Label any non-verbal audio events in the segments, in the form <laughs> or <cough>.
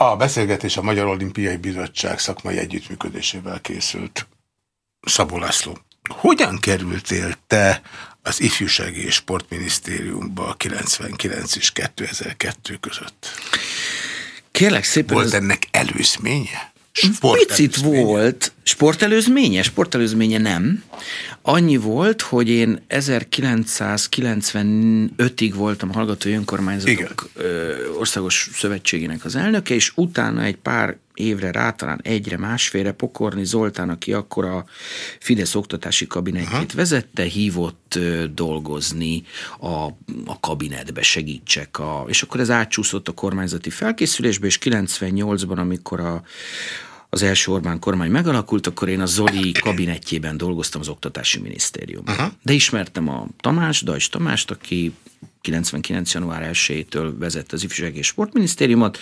A beszélgetés a Magyar Olimpiai Bizottság szakmai együttműködésével készült. Szabó László, hogyan kerültél te az Ifjúsági és Sportminisztériumba 99 és 2002 között? Kérlek szépen... Volt ez... ennek előzménye? Picit volt. Sportelőzménye? Sportelőzménye nem. Annyi volt, hogy én 1995-ig voltam Hallgatói Önkormányzatok Igen. Országos Szövetségének az elnöke, és utána egy pár évre rá, talán egyre, másfélre Pokorni Zoltán, aki akkor a Fidesz oktatási kabinetjét Aha. vezette, hívott dolgozni a, a kabinetbe, segítsek. A, és akkor ez átcsúszott a kormányzati felkészülésbe, és 98-ban, amikor a, az első Orbán kormány megalakult, akkor én a Zoli kabinetjében dolgoztam az Oktatási Minisztériumban. Uh-huh. De ismertem a Tamás, Dajs Tamást, aki 99. január 1-től vezette az Ifjúsági és Sportminisztériumot,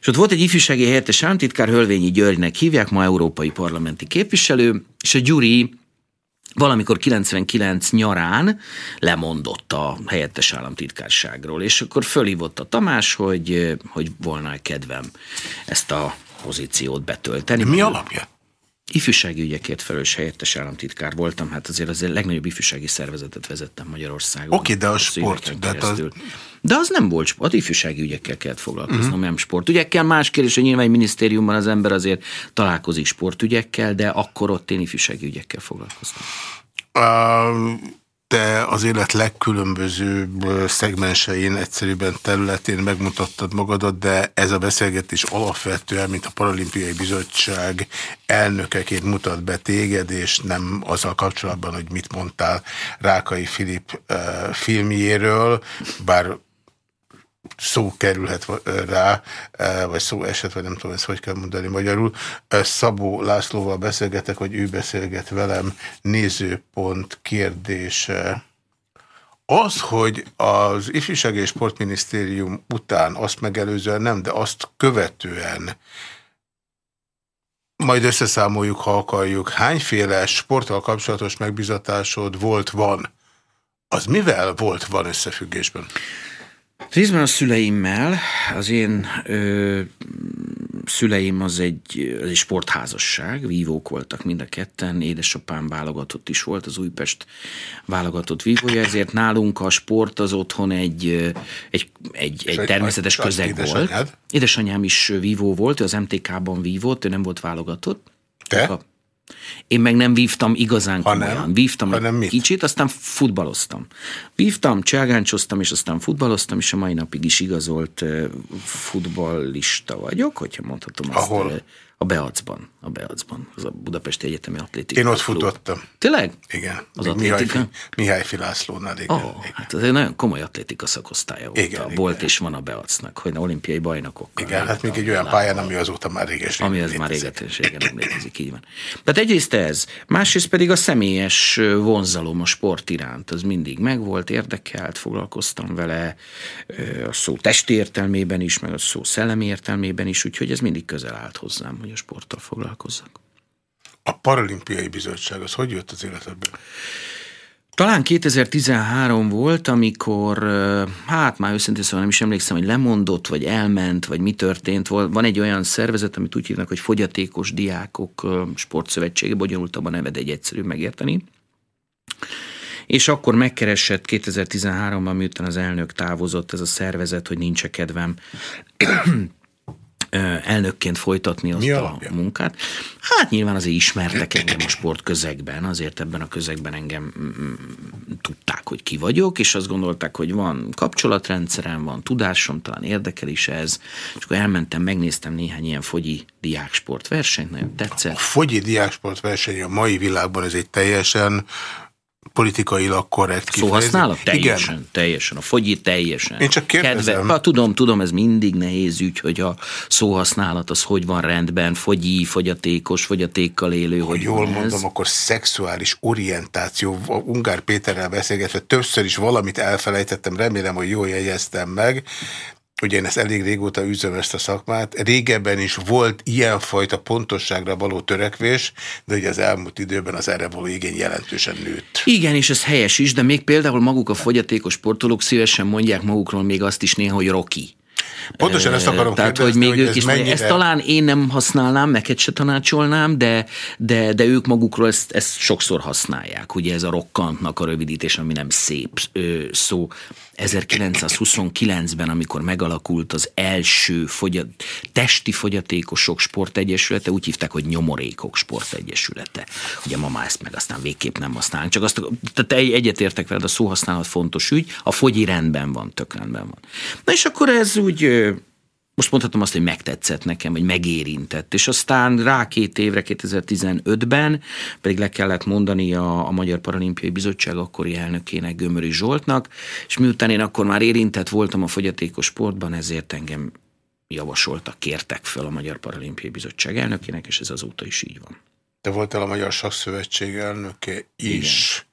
és ott volt egy ifjúsági helyettes államtitkár, Hölvényi Györgynek hívják, ma európai parlamenti képviselő, és a Gyuri valamikor 99 nyarán lemondott a helyettes államtitkárságról, és akkor fölhívott a Tamás, hogy, hogy volna kedvem ezt a pozíciót betölteni. Mi alapja? Ifjúsági ügyekért felelős helyettes államtitkár voltam, hát azért az a legnagyobb ifjúsági szervezetet vezettem Magyarországon. Oké, okay, de a sport. De, az... de az nem volt sport, ifjúsági ügyekkel kellett foglalkoznom, uh-huh. nem sportügyekkel. Más kérdés, hogy nyilván egy minisztériumban az ember azért találkozik sportügyekkel, de akkor ott én ifjúsági ügyekkel foglalkoztam. Uh, te az élet legkülönbözőbb szegmensein, egyszerűbben területén megmutattad magadat, de ez a beszélgetés alapvetően, mint a Paralimpiai Bizottság elnökeként mutat be téged, és nem azzal kapcsolatban, hogy mit mondtál Rákai Filip filmjéről, bár szó kerülhet rá, vagy szó eset, vagy nem tudom, ezt hogy kell mondani magyarul. Szabó Lászlóval beszélgetek, hogy ő beszélget velem nézőpont kérdése. Az, hogy az Ifjúsági és Sportminisztérium után azt megelőzően nem, de azt követően majd összeszámoljuk, ha akarjuk, hányféle sporttal kapcsolatos megbizatásod volt, van? Az mivel volt, van összefüggésben? Részben a szüleimmel, az én ö, szüleim az egy, az egy sportházasság, vívók voltak mind a ketten, édesapám válogatott is volt, az Újpest válogatott vívója, ezért nálunk a sport az otthon egy, egy, egy, egy természetes közeg édesanyád? volt. Édesanyám is vívó volt, ő az MTK-ban vívott, ő nem volt válogatott. Te? A, én meg nem vívtam igazán komolyan. nem, Vívtam hanem egy kicsit, aztán futballoztam. Vívtam, cselgáncsoztam, és aztán futballoztam, és a mai napig is igazolt futballista vagyok, hogyha mondhatom Ahol? azt. A Beacban, a Beacban, az a Budapesti Egyetemi Atlétika. Én ott Klub. futottam. Tényleg? Igen. Az Mihály, Mihály Filászlónál, igen. Oh, igen. Hát ez egy nagyon komoly atlétika szakosztálya volt. Igen, a, igen. Volt és van a Beacnak, hogy olimpiai bajnokok. Igen, hát még egy olyan pályán, ami azóta már réges. Ami az már régetenségen nem létezik, így van. Tehát egyrészt ez, másrészt pedig a személyes vonzalom a sport iránt, az mindig megvolt, érdekelt, foglalkoztam vele, a szó testi értelmében is, meg a szó szellemi értelmében is, úgyhogy ez mindig közel állt hozzám, hogy a sporttal foglalkozzak. A Paralimpiai Bizottság, az hogy jött az életedbe? Talán 2013 volt, amikor, hát már őszintén szóval nem is emlékszem, hogy lemondott, vagy elment, vagy mi történt. Van egy olyan szervezet, amit úgy hívnak, hogy fogyatékos diákok sportszövetsége, bonyolultabb a neved egy egyszerű megérteni. És akkor megkeresett 2013-ban, miután az elnök távozott ez a szervezet, hogy nincs -e kedvem elnökként folytatni azt a munkát. Hát nyilván azért ismertek <clears throat> engem a sportközegben, azért ebben a közegben engem mm, mm, tudták, hogy ki vagyok, és azt gondolták, hogy van kapcsolatrendszerem, van tudásom, talán érdekel is ez, és akkor elmentem, megnéztem néhány ilyen fogyi diáksportversenyt, nagyon tetszett. A fogyi diáksportverseny a mai világban ez egy teljesen politikailag korrekt Szóhasználat? Teljesen, Igen. teljesen. A fogyi teljesen. Én csak kérdezem. Kedve, ha, tudom, tudom, ez mindig nehéz ügy, hogy a szóhasználat az hogy van rendben, fogyi, fogyatékos, fogyatékkal élő, ha hogy jól mondom, ez. akkor szexuális orientáció, Ungár Péterrel beszélgetve többször is valamit elfelejtettem, remélem, hogy jól jegyeztem meg, Ugye én ezt elég régóta üzöm ezt a szakmát. Régebben is volt ilyenfajta pontosságra való törekvés, de ugye az elmúlt időben az erre való igény jelentősen nőtt. Igen, és ez helyes is, de még például maguk a fogyatékos sportolók szívesen mondják magukról még azt is néha, hogy Rocky. Pontosan ezt akarom Tehát, hogy még hogy ők is, mennyire... ezt talán én nem használnám, neked se tanácsolnám, de, de, de ők magukról ezt, ezt sokszor használják. Ugye ez a rokkantnak a rövidítés, ami nem szép szó. 1929-ben, amikor megalakult az első fogyat, testi fogyatékosok sportegyesülete, úgy hívták, hogy nyomorékok sportegyesülete. Ugye ma már ezt meg aztán végképp nem használunk. Csak azt, tehát egyetértek veled, a szóhasználat fontos ügy, a fogyi rendben van, tök rendben van. Na és akkor ez úgy most mondhatom azt, hogy megtetszett nekem, vagy megérintett. És aztán rá két évre, 2015-ben pedig le kellett mondani a, a Magyar Paralimpiai Bizottság akkori elnökének, Gömöri Zsoltnak, és miután én akkor már érintett voltam a fogyatékos sportban, ezért engem javasoltak, kértek föl a Magyar Paralimpiai Bizottság elnökének, és ez azóta is így van. Te voltál a Magyar Sakszövetség elnöke is. Igen.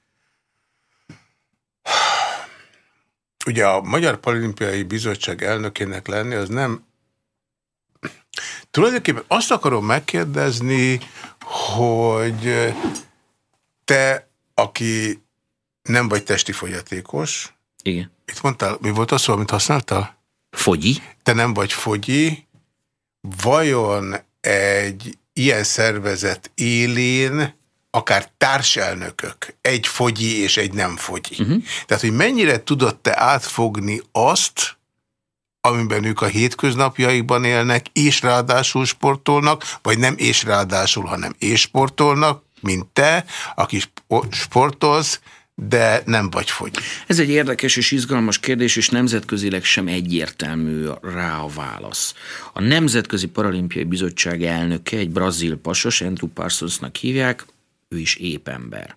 Ugye a Magyar Paralimpiai Bizottság elnökének lenni az nem Tulajdonképpen azt akarom megkérdezni, hogy te, aki nem vagy testi fogyatékos. Igen. Mit mondtál? Mi volt az szó, amit használtál? Fogyi. Te nem vagy fogyi. Vajon egy ilyen szervezet élén akár társelnökök, egy fogyi és egy nem fogyi. Uh mhm. -huh. Tehát, hogy mennyire tudod te átfogni azt, amiben ők a hétköznapjaikban élnek, és ráadásul sportolnak, vagy nem és ráadásul, hanem és sportolnak, mint te, aki sportolsz, de nem vagy fogy. Ez egy érdekes és izgalmas kérdés, és nemzetközileg sem egyértelmű rá a válasz. A Nemzetközi Paralimpiai Bizottság elnöke, egy brazil pasos, Andrew Parsonsnak hívják, ő is épp ember.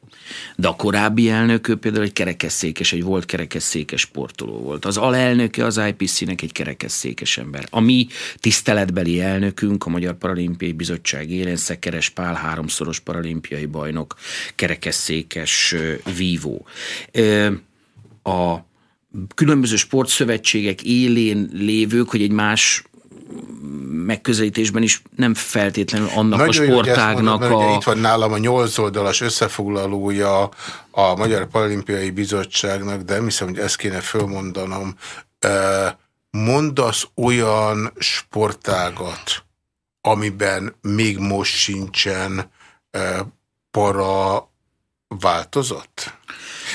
De a korábbi elnök, ő például egy kerekesszékes, egy volt kerekesszékes sportoló volt. Az alelnöke az IPC-nek egy kerekesszékes ember. A mi tiszteletbeli elnökünk, a Magyar Paralimpiai Bizottság élén Szekeres Pál, háromszoros paralimpiai bajnok, kerekesszékes vívó. A különböző sportszövetségek élén lévők, hogy egy más megközelítésben is nem feltétlenül annak Nagyon a sportágnak mondom, a... Itt van nálam a nyolc oldalas összefoglalója a Magyar Paralimpiai Bizottságnak, de hiszem, hogy ezt kéne fölmondanom. Mondasz olyan sportágat, amiben még most sincsen para változat?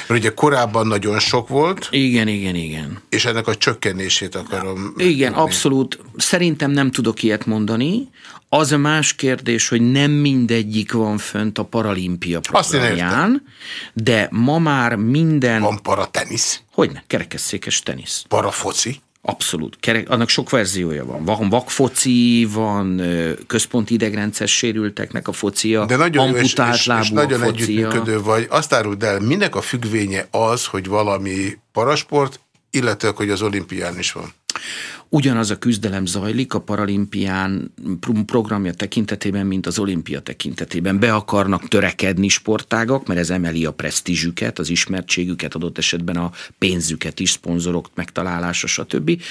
Mert ugye korábban nagyon sok volt. Igen, igen, igen. És ennek a csökkenését akarom. Igen, abszolút. Szerintem nem tudok ilyet mondani. Az a más kérdés, hogy nem mindegyik van fönt a paralimpia programján, de ma már minden... Van paratenisz? Hogyne, kerekesszékes tenisz. Parafoci? Abszolút. Kerek, annak sok verziója van. Van vakfoci, van központi idegrendszer sérülteknek a focia, De nagyon amputált és, és, és nagyon focia. együttműködő vagy. Azt áruld el, minek a függvénye az, hogy valami parasport, illetve hogy az olimpián is van? Ugyanaz a küzdelem zajlik a paralimpián programja tekintetében, mint az olimpia tekintetében. Be akarnak törekedni sportágak, mert ez emeli a presztízsüket, az ismertségüket, adott esetben a pénzüket is, szponzorok megtalálása, stb.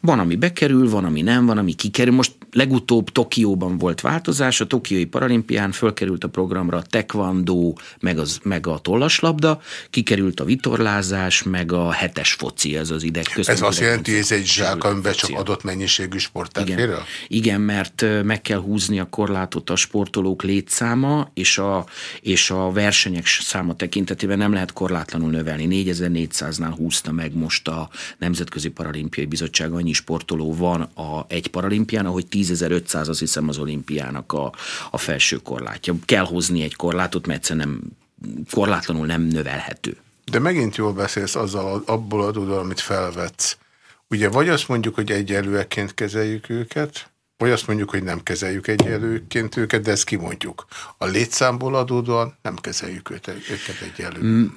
Van, ami bekerül, van, ami nem, van, ami kikerül. Most legutóbb Tokióban volt változás, a Tokiói paralimpián fölkerült a programra a taekwondo, meg, az, meg a tollaslabda, kikerült a vitorlázás, meg a hetes foci, ez az ideg Ez azt jelenti, hogy ez egy zsák, amiben csak adott mennyiségű sportág Igen. Igen, mert meg kell húzni a korlátot a sportolók létszáma, és a, és a versenyek száma tekintetében nem lehet korlátlanul növelni. 4400-nál húzta meg most a Nemzetközi Paralimpiai Bizottság, annyi sportoló van a egy paralimpián, ahogy 10.500 az hiszem az olimpiának a, a felső korlátja. Kell hozni egy korlátot, mert egyszerűen nem, korlátlanul nem növelhető. De megint jól beszélsz azzal, abból adódóan, amit felvetsz. Ugye vagy azt mondjuk, hogy egyenlőeként kezeljük őket, vagy azt mondjuk, hogy nem kezeljük egyenlőként őket, de ezt kimondjuk. A létszámból adódóan nem kezeljük őket, őket egyenlő.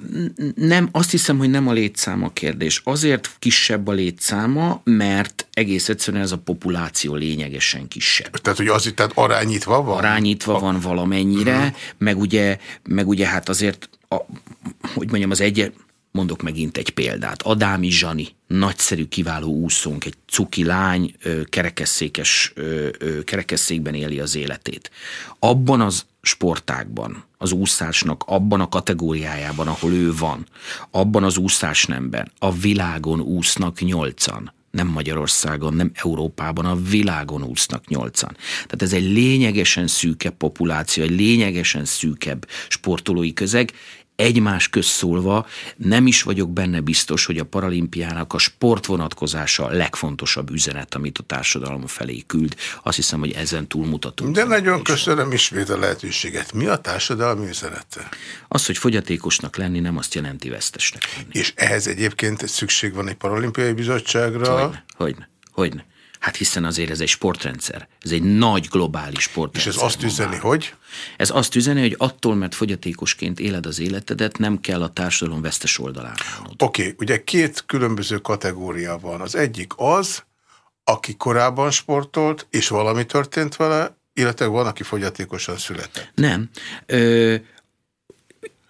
Nem, azt hiszem, hogy nem a létszám a kérdés. Azért kisebb a létszáma, mert egész egyszerűen ez a populáció lényegesen kisebb. Tehát, hogy az tehát arányítva van? Arányítva a... van valamennyire. -huh. meg, ugye, meg ugye hát azért, a, hogy mondjam, az egy Mondok megint egy példát. Adámi Zsani, nagyszerű, kiváló úszónk, egy cuki lány, kerekesszékes, kerekesszékben éli az életét. Abban az sportákban, az úszásnak, abban a kategóriájában, ahol ő van, abban az úszásnemben, a világon úsznak nyolcan nem Magyarországon, nem Európában, a világon úsznak nyolcan. Tehát ez egy lényegesen szűkebb populáció, egy lényegesen szűkebb sportolói közeg, egymás közszólva nem is vagyok benne biztos, hogy a paralimpiának a sport vonatkozása a legfontosabb üzenet, amit a társadalom felé küld. Azt hiszem, hogy ezen túlmutatunk. De nagyon köszönöm ismét a lehetőséget. Mi a társadalmi üzenete? Az, hogy fogyatékosnak lenni nem azt jelenti vesztesnek lenni. És ehhez egyébként szükség van egy paralimpiai bizottságra? Hogyne, hogyne, hogyne. Hát hiszen azért ez egy sportrendszer. Ez egy nagy globális sportrendszer. És ez azt üzeni, hogy? Ez azt üzeni, hogy attól, mert fogyatékosként éled az életedet, nem kell a társadalom vesztes oldalán Oké, okay, ugye két különböző kategória van. Az egyik az, aki korábban sportolt, és valami történt vele, illetve van, aki fogyatékosan született. Nem. Ö,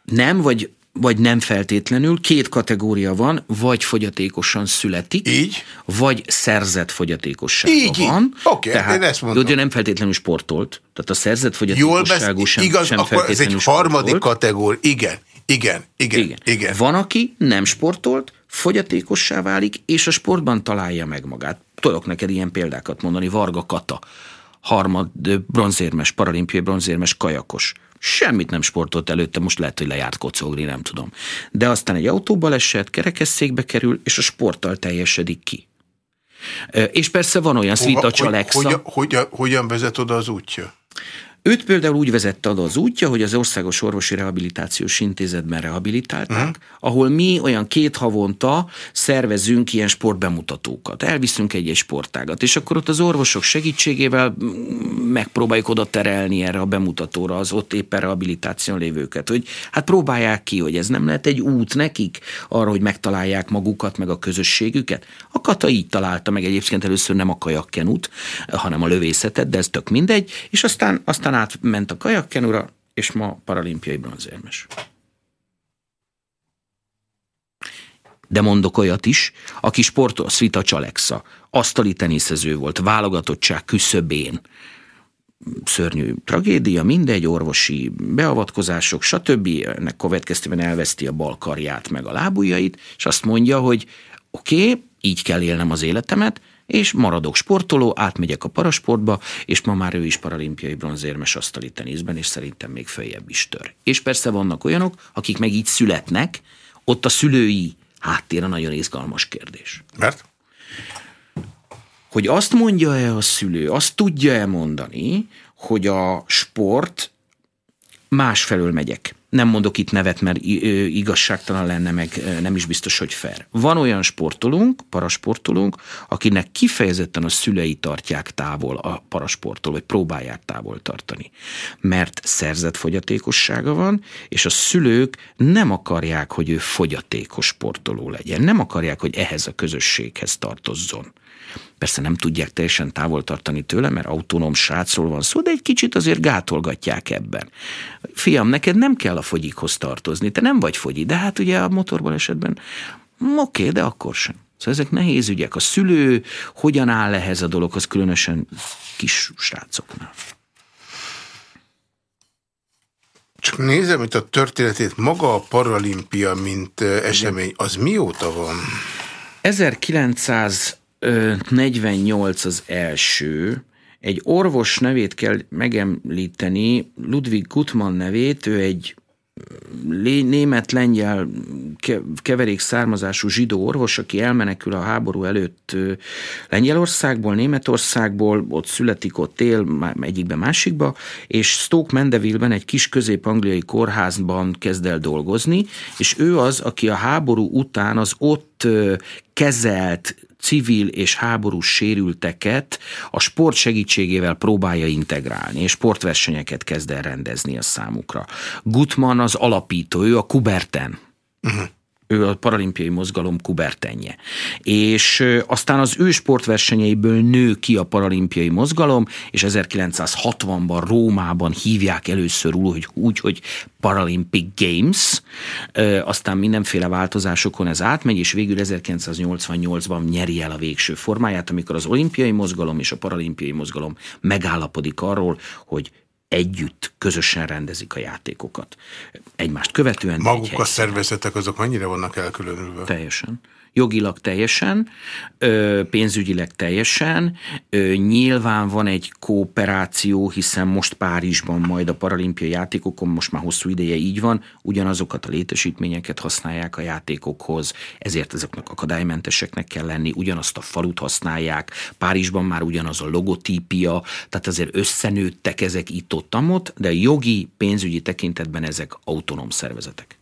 nem, vagy vagy nem feltétlenül, két kategória van, vagy fogyatékosan születik, így? vagy szerzett fogyatékossága így, van. Oké, okay, én ezt mondom. De nem feltétlenül sportolt, tehát a szerzett fogyatékosságú sem, igaz, sem akkor ez egy harmadik kategória, igen, igen, igen, igen, igen. Van, aki nem sportolt, fogyatékossá válik, és a sportban találja meg magát. Tudok neked ilyen példákat mondani, Varga Kata, harmad bronzérmes, paralimpiai bronzérmes kajakos Semmit nem sportolt előtte, most lehet, hogy lejárt kocogni, nem tudom. De aztán egy autóba esett, kerekesszékbe kerül, és a sporttal teljesedik ki. És persze van olyan Svita Csalexa. Hogyan, hogyan, hogyan vezet oda az útja? Őt például úgy vezette oda az útja, hogy az Országos Orvosi Rehabilitációs Intézetben rehabilitálták, uh-huh. ahol mi olyan két havonta szervezünk ilyen sportbemutatókat. Elviszünk egy-egy sportágat, és akkor ott az orvosok segítségével megpróbáljuk oda terelni erre a bemutatóra az ott éppen rehabilitáción lévőket, hogy hát próbálják ki, hogy ez nem lehet egy út nekik arra, hogy megtalálják magukat, meg a közösségüket. A Kata így találta meg egyébként először nem a kajakkenút, hanem a lövészetet, de ez tök mindegy, és aztán, aztán aztán átment a kajakkenura, és ma paralimpiai bronzérmes. De mondok olyat is, aki sportol, Svita Csalexa, asztali teniszező volt, válogatottság küszöbén, szörnyű tragédia, mindegy, orvosi beavatkozások, stb. Ennek következtében elveszti a bal karját meg a lábujjait, és azt mondja, hogy oké, okay, így kell élnem az életemet, és maradok sportoló, átmegyek a parasportba, és ma már ő is paralimpiai bronzérmes asztali teniszben, és szerintem még följebb is tör. És persze vannak olyanok, akik meg így születnek, ott a szülői háttér a nagyon izgalmas kérdés. Mert? Hogy azt mondja-e a szülő, azt tudja-e mondani, hogy a sport másfelől megyek nem mondok itt nevet, mert igazságtalan lenne, meg nem is biztos, hogy fair. Van olyan sportolónk, parasportolónk, akinek kifejezetten a szülei tartják távol a parasporttól, vagy próbálják távol tartani. Mert szerzett fogyatékossága van, és a szülők nem akarják, hogy ő fogyatékos sportoló legyen. Nem akarják, hogy ehhez a közösséghez tartozzon. Persze nem tudják teljesen távol tartani tőle, mert autonóm srácról van szó, de egy kicsit azért gátolgatják ebben. Fiam, neked nem kell a fogyikhoz tartozni, te nem vagy fogyi, de hát ugye a motorból esetben oké, okay, de akkor sem. Szóval ezek nehéz ügyek. A szülő hogyan áll ehhez a dologhoz, különösen kis srácoknál. Csak nézem itt a történetét, maga a paralimpia, mint esemény, az mióta van? 1900 48 az első. Egy orvos nevét kell megemlíteni, Ludwig Gutmann nevét, ő egy német-lengyel keverék származású zsidó orvos, aki elmenekül a háború előtt Lengyelországból, Németországból, ott születik, ott él, egyikbe másikba, és Stoke Mandeville-ben egy kis közép-angliai kórházban kezd el dolgozni, és ő az, aki a háború után az ott kezelt civil és háborús sérülteket a sport segítségével próbálja integrálni, és sportversenyeket kezd el rendezni a számukra. Gutman az alapító, ő a Kuberten. Uh-huh ő a paralimpiai mozgalom kubertenje. És aztán az ő sportversenyeiből nő ki a paralimpiai mozgalom, és 1960-ban Rómában hívják először úgy, úgy hogy Paralympic Games, aztán mindenféle változásokon ez átmegy, és végül 1988-ban nyeri el a végső formáját, amikor az olimpiai mozgalom és a paralimpiai mozgalom megállapodik arról, hogy együtt, közösen rendezik a játékokat. Egymást követően. Maguk egy a szervezetek azok mennyire vannak elkülönülve? Teljesen. Jogilag teljesen, pénzügyileg teljesen. Nyilván van egy kooperáció, hiszen most Párizsban majd a paralimpiai játékokon, most már hosszú ideje így van, ugyanazokat a létesítményeket használják a játékokhoz, ezért ezeknek akadálymenteseknek kell lenni, ugyanazt a falut használják, Párizsban már ugyanaz a logotípia, tehát azért összenőttek ezek itt-ott, de jogi, pénzügyi tekintetben ezek autonóm szervezetek.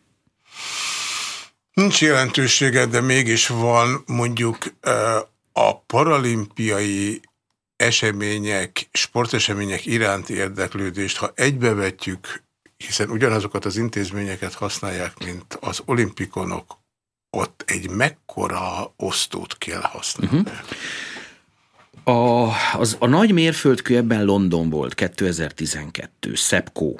Nincs jelentősége, de mégis van mondjuk a paralimpiai események, sportesemények iránti érdeklődést, ha egybevetjük, hiszen ugyanazokat az intézményeket használják, mint az olimpikonok, ott egy mekkora osztót kell használni? Uh. -huh. a, az, a nagy mérföldkő ebben London volt 2012, SEPCO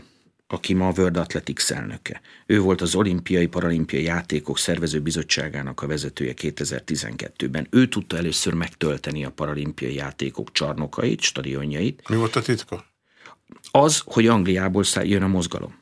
aki ma a World Athletics elnöke. Ő volt az olimpiai, paralimpiai játékok szervező bizottságának a vezetője 2012-ben. Ő tudta először megtölteni a paralimpiai játékok csarnokait, stadionjait. Mi volt a titka? Az, hogy Angliából jön a mozgalom.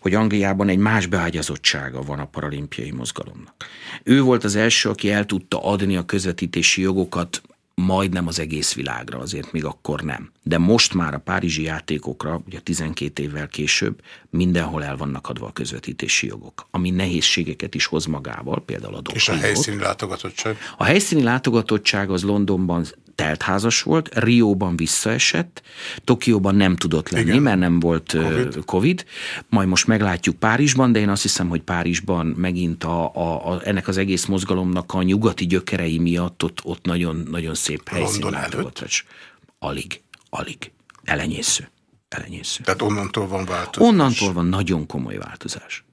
Hogy Angliában egy más beágyazottsága van a paralimpiai mozgalomnak. Ő volt az első, aki el tudta adni a közvetítési jogokat majdnem az egész világra, azért még akkor nem. De most már a párizsi játékokra, ugye 12 évvel később mindenhol el vannak adva a közvetítési jogok, ami nehézségeket is hoz magával, például a És a helyszíni látogatottság? A helyszíni látogatottság az Londonban teltházas volt, Rióban visszaesett, Tokióban nem tudott lenni, Igen. mert nem volt COVID. COVID, majd most meglátjuk Párizsban, de én azt hiszem, hogy Párizsban megint a, a, a, ennek az egész mozgalomnak a nyugati gyökerei miatt ott, ott nagyon, nagyon szép helyszín Alig, alig. Elenyésző. Elenyésző. Tehát onnantól van változás. Onnantól van nagyon komoly változás.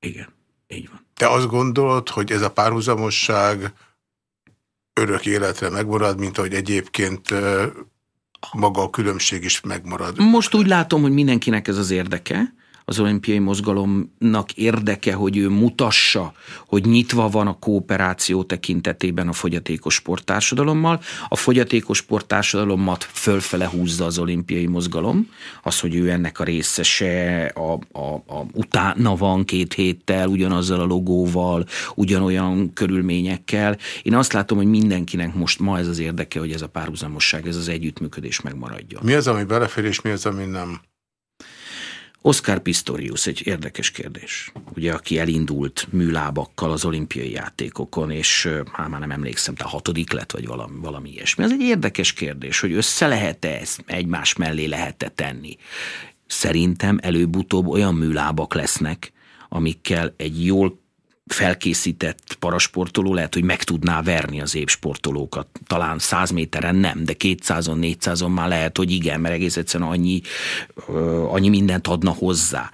Igen, így van. Te azt gondolod, hogy ez a párhuzamosság örök életre megmarad, mint ahogy egyébként maga a különbség is megmarad. Most úgy látom, hogy mindenkinek ez az érdeke, az olimpiai mozgalomnak érdeke, hogy ő mutassa, hogy nyitva van a kooperáció tekintetében a fogyatékos sporttársadalommal. A fogyatékos sporttársadalomat fölfele húzza az olimpiai mozgalom, az, hogy ő ennek a részese, a, a, a, utána van két héttel, ugyanazzal a logóval, ugyanolyan körülményekkel. Én azt látom, hogy mindenkinek most ma ez az érdeke, hogy ez a párhuzamosság, ez az együttműködés megmaradjon. Mi az, ami belefér, és mi az, ami nem? Oscar Pistorius egy érdekes kérdés. Ugye, aki elindult műlábakkal az olimpiai játékokon, és hát már nem emlékszem, te hatodik lett, vagy valami, valami ilyesmi. Ez egy érdekes kérdés, hogy össze lehet-e ezt egymás mellé lehet-e tenni. Szerintem előbb-utóbb olyan műlábak lesznek, amikkel egy jól felkészített parasportoló lehet, hogy meg tudná verni az sportolókat. Talán 100 méteren nem, de 200-on, 400-on már lehet, hogy igen, mert egész egyszerűen annyi, annyi mindent adna hozzá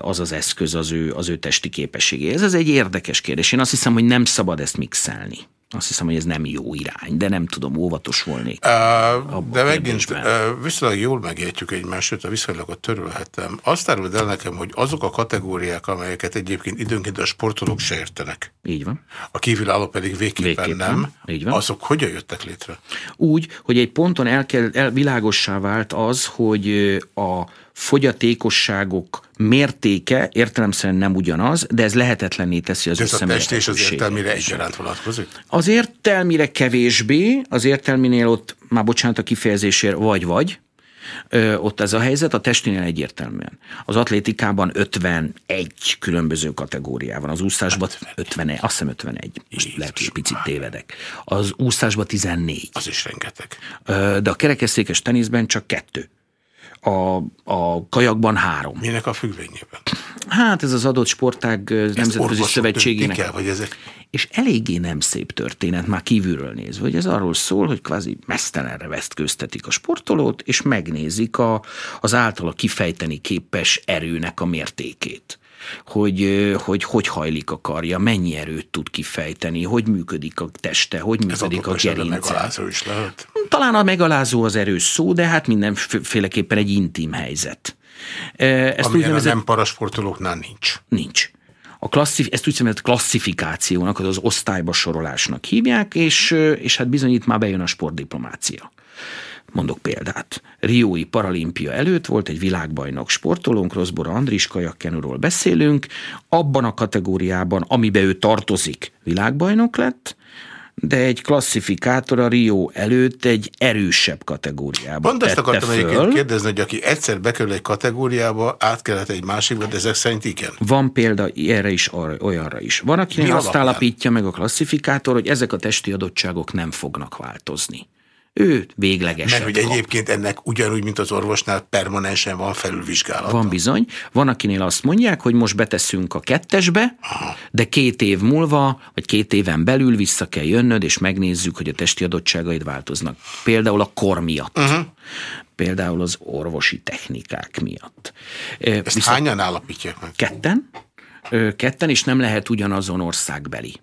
az az eszköz az ő, az ő testi képességé. Ez egy érdekes kérdés. Én azt hiszem, hogy nem szabad ezt mixelni. Azt hiszem, hogy ez nem jó irány, de nem tudom, óvatos volnék. Uh, de megint uh, viszonylag jól megértjük egymást, sőt a viszonylagot törölhetem. Azt áruld el nekem, hogy azok a kategóriák, amelyeket egyébként időnként a sportolók se értenek. Így van. A kívülálló pedig végképpen, végképpen nem. Így van. Azok hogyan jöttek létre? Úgy, hogy egy ponton el kell, el, világossá vált az, hogy a fogyatékosságok mértéke értelemszerűen nem ugyanaz, de ez lehetetlenné teszi az Ez a test és az értelmire egyaránt vonatkozik? Az értelmire kevésbé, az értelminél ott, már bocsánat a kifejezésért, vagy-vagy, ott ez a helyzet, a testinél egyértelműen. Az atlétikában 51 különböző kategóriá van, az úszásban 50, azt hiszem 51, most lehet, hogy picit tévedek. Az úszásban 14. Az is rengeteg. De a kerekesszékes teniszben csak kettő a, a kajakban három. Minek a függvényében? Hát ez az adott sportág nemzetközi szövetségének. Kell, hogy ezek... És eléggé nem szép történet, már kívülről nézve, hogy ez arról szól, hogy kvázi mesztelenre vesztköztetik a sportolót, és megnézik a, az általa kifejteni képes erőnek a mértékét hogy, hogy hogy hajlik a karja, mennyi erőt tud kifejteni, hogy működik a teste, hogy működik a gerince. megalázó is lehet. Talán a megalázó az erős szó, de hát mindenféleképpen egy intim helyzet. Ezt Amilyen úgynevezett... a nem parasportolóknál nincs. Nincs. A klasszif, ezt úgynevezett klasszifikációnak, az, az osztályba sorolásnak hívják, és, és hát bizony itt már bejön a sportdiplomácia mondok példát. Riói paralimpia előtt volt egy világbajnok sportolónk, Rosszbora Andris kajakkenúról beszélünk, abban a kategóriában, amibe ő tartozik, világbajnok lett, de egy klasszifikátor a Rio előtt egy erősebb kategóriába Pont azt akartam föl. egyébként kérdezni, hogy aki egyszer bekerül egy kategóriába, át kellett egy másikba, de ezek szerint igen. Van példa erre is, arra, olyanra is. Van, aki azt állapítja meg a klasszifikátor, hogy ezek a testi adottságok nem fognak változni ő végleges. Mert hogy egyébként ennek ugyanúgy, mint az orvosnál permanensen van felülvizsgálat. Van bizony. Van, akinél azt mondják, hogy most beteszünk a kettesbe, de két év múlva, vagy két éven belül vissza kell jönnöd, és megnézzük, hogy a testi adottságaid változnak. Például a kor miatt. Uh-huh. Például az orvosi technikák miatt. Ezt Viszont hányan állapítják meg? Ketten. Ketten, és nem lehet ugyanazon országbeli.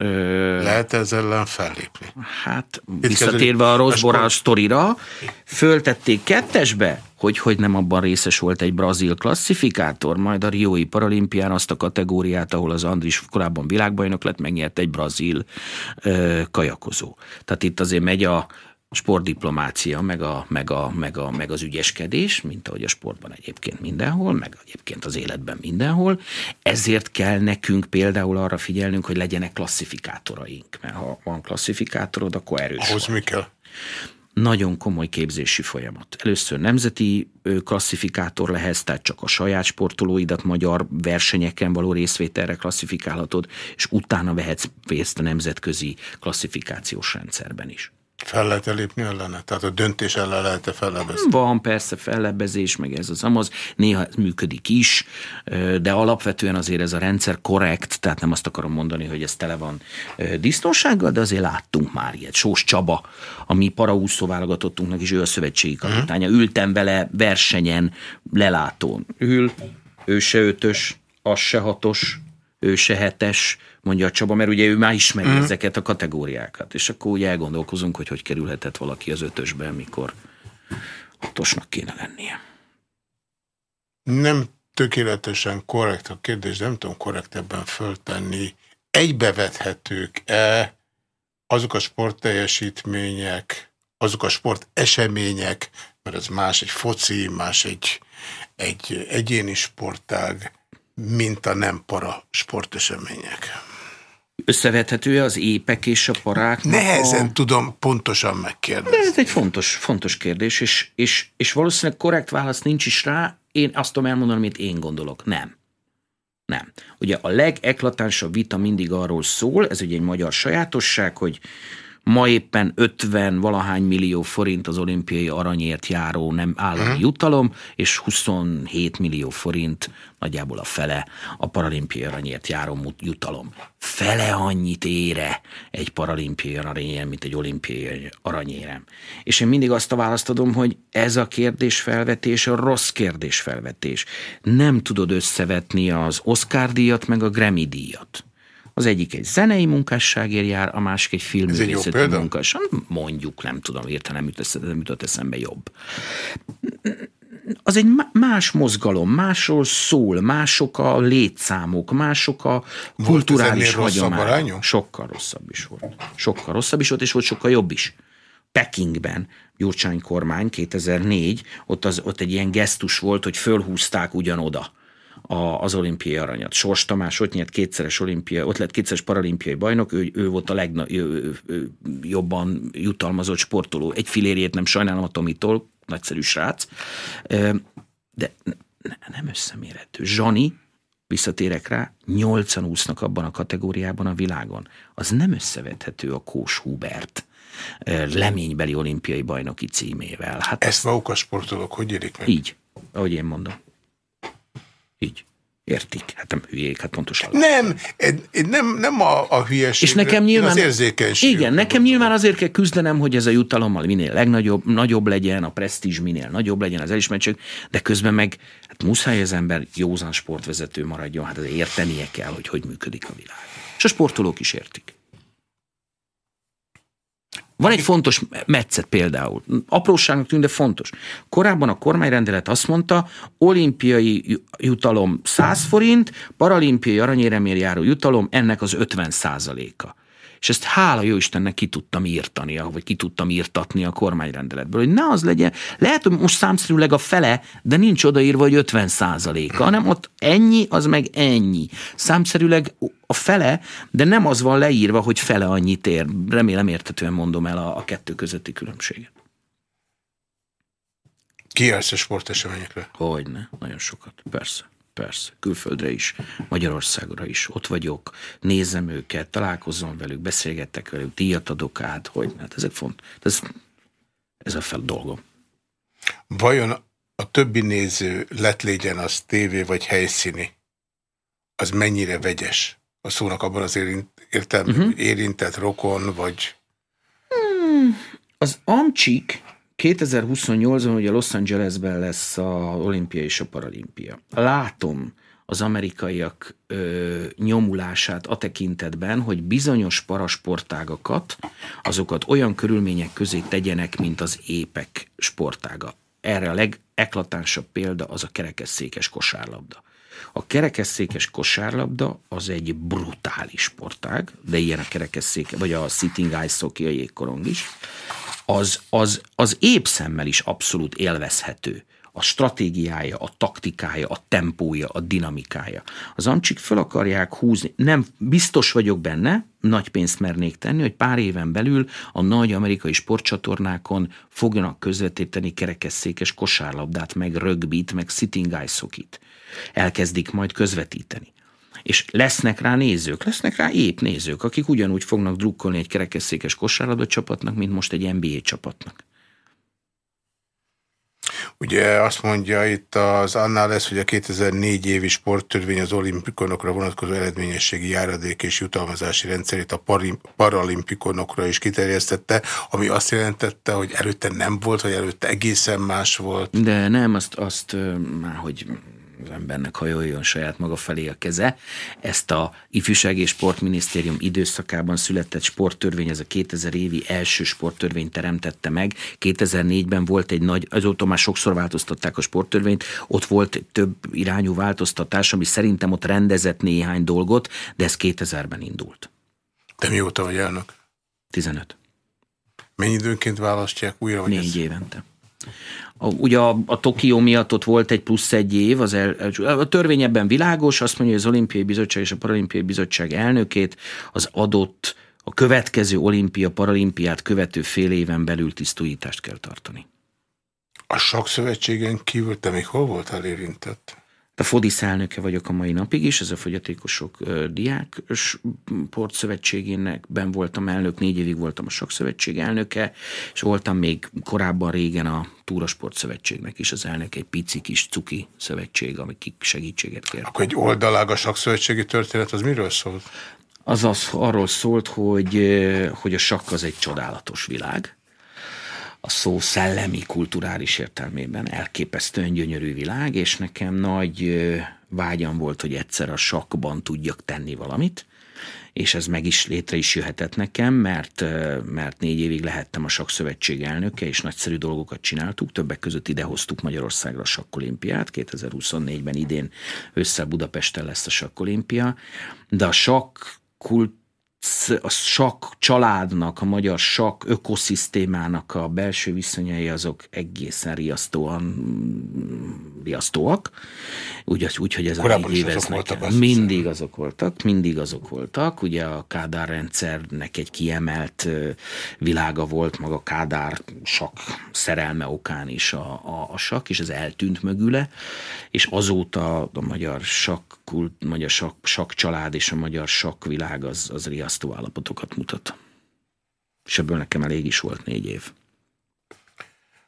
Ö... Lehet ezzel ellen fellépni? Hát Itt visszatérve a rossz borás sztorira, föltették kettesbe, hogy hogy nem abban részes volt egy brazil klasszifikátor, majd a Riói Paralimpián azt a kategóriát, ahol az Andris korábban világbajnok lett, megnyert egy brazil ö, kajakozó. Tehát itt azért megy a, sportdiplomácia, meg, a, meg, a, meg, a, meg az ügyeskedés, mint ahogy a sportban egyébként mindenhol, meg egyébként az életben mindenhol. Ezért kell nekünk például arra figyelnünk, hogy legyenek klasszifikátoraink, mert ha van klasszifikátorod, akkor erős. Ahhoz mi kell? Nagyon komoly képzési folyamat. Először nemzeti klasszifikátor lehetsz, tehát csak a saját sportolóidat magyar versenyeken való részvételre klasszifikálhatod, és utána vehetsz részt a nemzetközi klasszifikációs rendszerben is. Fel lehet -e lépni ellene? Tehát a döntés ellen lehet-e fellebezni? Van persze fellebezés, meg ez az amaz, néha ez működik is, de alapvetően azért ez a rendszer korrekt, tehát nem azt akarom mondani, hogy ez tele van disznósággal, de azért láttunk már ilyet. Sós Csaba, a mi paraúszó válogatottunknak is ő a szövetségi mhm. kapitánya. Uh-huh. Ültem vele versenyen, lelátón. Ül, ő se ötös, az se hatos, ő se hetes, mondja a Csaba, mert ugye ő már ismeri mm. ezeket a kategóriákat, és akkor úgy elgondolkozunk, hogy hogy kerülhetett valaki az ötösbe, mikor hatosnak kéne lennie. Nem tökéletesen korrekt a kérdés, nem tudom korrektebben föltenni. Egybevethetők-e azok a sportteljesítmények, azok a sport események, mert ez más egy foci, más egy, egy egyéni sportág, mint a nem para sportesemények. Összevethető az épek és a parák? Nehezen a... tudom pontosan megkérdezni. De ez egy fontos, fontos kérdés, és, és, és valószínűleg korrekt válasz nincs is rá. Én azt tudom elmondani, amit én gondolok. Nem. Nem. Ugye a legeklatánsabb vita mindig arról szól, ez ugye egy magyar sajátosság, hogy Ma éppen 50 valahány millió forint az olimpiai aranyért járó nem állami uh-huh. jutalom, és 27 millió forint, nagyjából a fele a paralimpiai aranyért járó jutalom. Fele annyit ére egy paralimpiai aranyérem, mint egy olimpiai aranyérem. És én mindig azt a választ adom, hogy ez a kérdésfelvetés a rossz kérdésfelvetés. Nem tudod összevetni az Oscar díjat meg a Grammy díjat. Az egyik egy zenei munkásságért jár, a másik egy filmművészeti munkás. Mondjuk, nem tudom, értelem jutott, nem jutott eszembe jobb. Az egy más mozgalom, másról szól, mások a létszámok, mások a kulturális hagyományok. Sokkal rosszabb is volt. Sokkal rosszabb is volt, és volt sokkal jobb is. Pekingben Gyurcsány kormány 2004, ott, az, ott egy ilyen gesztus volt, hogy fölhúzták ugyanoda a, az olimpiai aranyat. Sors Tamás ott nyert kétszeres olimpia, ott lett kétszeres paralimpiai bajnok, ő, ő volt a legjobban jutalmazott sportoló. Egy filérjét nem sajnálom a Tomitól, nagyszerű srác, de nem összemérhető. Zsani, visszatérek rá, nyolcan úsznak abban a kategóriában a világon. Az nem összevethető a Kós Hubert leménybeli olimpiai bajnoki címével. Hát Ezt maguk a sportolók hogy érik meg? Így, ahogy én mondom. Értik? Hát nem hülyék, hát pontosan. Nem, nem, nem a, a hülyeség, és nekem nyilván, az érzékenység. Igen, nekem nyilván azért kell küzdenem, hogy ez a jutalommal minél legnagyobb, nagyobb legyen, a presztízs minél nagyobb legyen, az elismertség, de közben meg hát muszáj az ember józan sportvezető maradjon, hát értenie kell, hogy hogy működik a világ. És a sportolók is értik. Van egy fontos metszet például. Apróságnak tűnt, de fontos. Korábban a kormányrendelet azt mondta, olimpiai jutalom 100 forint, paralimpiai aranyéremér járó jutalom ennek az 50 százaléka. És ezt hála jó Istennek ki tudtam írtani, vagy ki tudtam írtatni a kormányrendeletből, hogy ne az legyen, lehet, hogy most számszerűleg a fele, de nincs odaírva, hogy 50 százaléka, hanem ott ennyi, az meg ennyi. Számszerűleg a fele, de nem az van leírva, hogy fele annyit ér. Remélem értetően mondom el a, a kettő közötti különbséget. Kiállsz a sporteseményekre? Hogyne, nagyon sokat, persze. Persze, külföldre is, Magyarországra is. Ott vagyok, nézem őket, találkozom velük, beszélgettek velük, díjat adok át, hogy hát ezek font. Ez, ez a fel dolgom. Vajon a többi néző lett légyen az tévé vagy helyszíni, az mennyire vegyes? A szónak abban az érint, értelme, uh mhm. -huh. érintett rokon, vagy... Hmm, az amcsik 2028-ban ugye Los Angelesben lesz a olimpia és a paralimpia. Látom az amerikaiak ö, nyomulását a tekintetben, hogy bizonyos parasportágakat, azokat olyan körülmények közé tegyenek, mint az épek sportága. Erre a legeklatánsabb példa az a kerekesszékes kosárlabda. A kerekesszékes kosárlabda az egy brutális sportág, de ilyen a kerekesszéke, vagy a sitting ice hockey, a jégkorong is az, az, az épp szemmel is abszolút élvezhető. A stratégiája, a taktikája, a tempója, a dinamikája. Az amcsik föl akarják húzni. Nem, biztos vagyok benne, nagy pénzt mernék tenni, hogy pár éven belül a nagy amerikai sportcsatornákon fogjanak közvetíteni kerekesszékes kosárlabdát, meg rögbit, meg sitting ice Elkezdik majd közvetíteni és lesznek rá nézők, lesznek rá épp nézők, akik ugyanúgy fognak drukkolni egy kerekesszékes kosárlabda csapatnak, mint most egy NBA csapatnak. Ugye azt mondja itt az annál lesz, hogy a 2004 évi sporttörvény az olimpikonokra vonatkozó eredményességi járadék és jutalmazási rendszerét a paralimpikonokra is kiterjesztette, ami azt jelentette, hogy előtte nem volt, vagy előtte egészen más volt. De nem, azt, azt már hogy az embernek hajoljon saját maga felé a keze. Ezt a Ifjúság és Sportminisztérium időszakában született sporttörvény, ez a 2000 évi első sporttörvény teremtette meg. 2004-ben volt egy nagy, azóta már sokszor változtatták a sporttörvényt, ott volt több irányú változtatás, ami szerintem ott rendezett néhány dolgot, de ez 2000-ben indult. De mióta vagy elnök? 15. Mennyi időnként választják újra? Vagy Négy ez? évente. A, ugye a, a Tokió miatt ott volt egy plusz egy év, az el, a törvény ebben világos, azt mondja, hogy az Olimpiai Bizottság és a Paralimpiai Bizottság elnökét az adott a következő olimpia, paralimpiát követő fél éven belül tisztújítást kell tartani. A sakszövetségen kívül te még hol voltál érintett? A FODISZ elnöke vagyok a mai napig is, ez a fogyatékosok diák sportszövetségének ben voltam elnök, négy évig voltam a sakszövetség elnöke, és voltam még korábban régen a Túrasport Szövetségnek is az elnök, egy pici kis cuki szövetség, amik segítséget kér. Akkor egy oldalág a sakszövetségi történet, az miről szólt? Az, az arról szólt, hogy, hogy a sakk az egy csodálatos világ, a szó szellemi, kulturális értelmében elképesztően gyönyörű világ, és nekem nagy vágyam volt, hogy egyszer a sakban tudjak tenni valamit, és ez meg is létre is jöhetett nekem, mert, mert négy évig lehettem a sakszövetség elnöke, és nagyszerű dolgokat csináltuk, többek között idehoztuk Magyarországra a sakkolimpiát, 2024-ben idén össze Budapesten lesz a sakkolimpia, de a sakk kult a sakk családnak, a magyar sakk ökoszisztémának a belső viszonyai azok egészen riasztóan riasztóak. Úgy, úgy hogy ez Korábban négy azok voltak, az mindig azok voltak, mindig azok voltak. Ugye a Kádár rendszernek egy kiemelt világa volt, maga Kádár sakk szerelme okán is a, a, a sakk, és ez eltűnt mögüle, és azóta a magyar sakk kult, magyar sakk, sakk család és a magyar sakk világ az, az riasztó állapotokat mutat. És ebből nekem elég is volt négy év.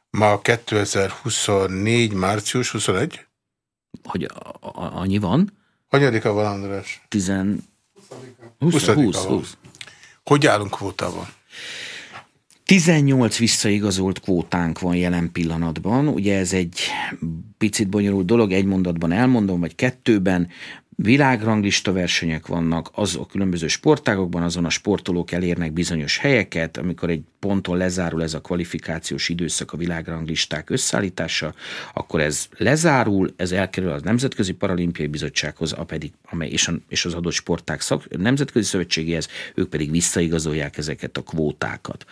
Ma 2024. március 21? Hogy a, a, annyi van? Hanyadika van, András? 10... 20, 20, 20, 20. Hogy állunk kvótában? 18 visszaigazolt kvótánk van jelen pillanatban. Ugye ez egy picit bonyolult dolog, egy mondatban elmondom, vagy kettőben világranglista versenyek vannak, az a különböző sportágokban, azon a sportolók elérnek bizonyos helyeket, amikor egy ponton lezárul ez a kvalifikációs időszak a világranglisták összeállítása, akkor ez lezárul, ez elkerül az Nemzetközi Paralimpiai Bizottsághoz, a pedig, amely és, a, és az adott sporták szak, Nemzetközi Szövetségéhez, ők pedig visszaigazolják ezeket a kvótákat.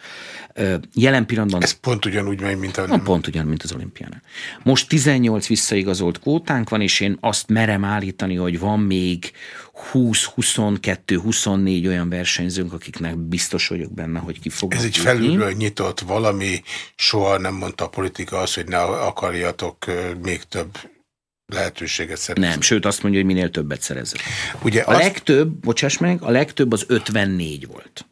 Jelen pillanatban... Ez pont ugyanúgy megy, mint a... Pont ugyan, mint az olimpián. Most 18 visszaigazolt kvótánk van, és én azt merem állítani, hogy van még 20, 22, 24 olyan versenyzőnk, akiknek biztos vagyok benne, hogy ki fog. Ez egy felülről nyitott valami, soha nem mondta a politika azt, hogy ne akarjatok még több lehetőséget szerezni. Nem, sőt azt mondja, hogy minél többet szerezek. Ugye a azt... legtöbb, bocsáss meg, a legtöbb az 54 volt.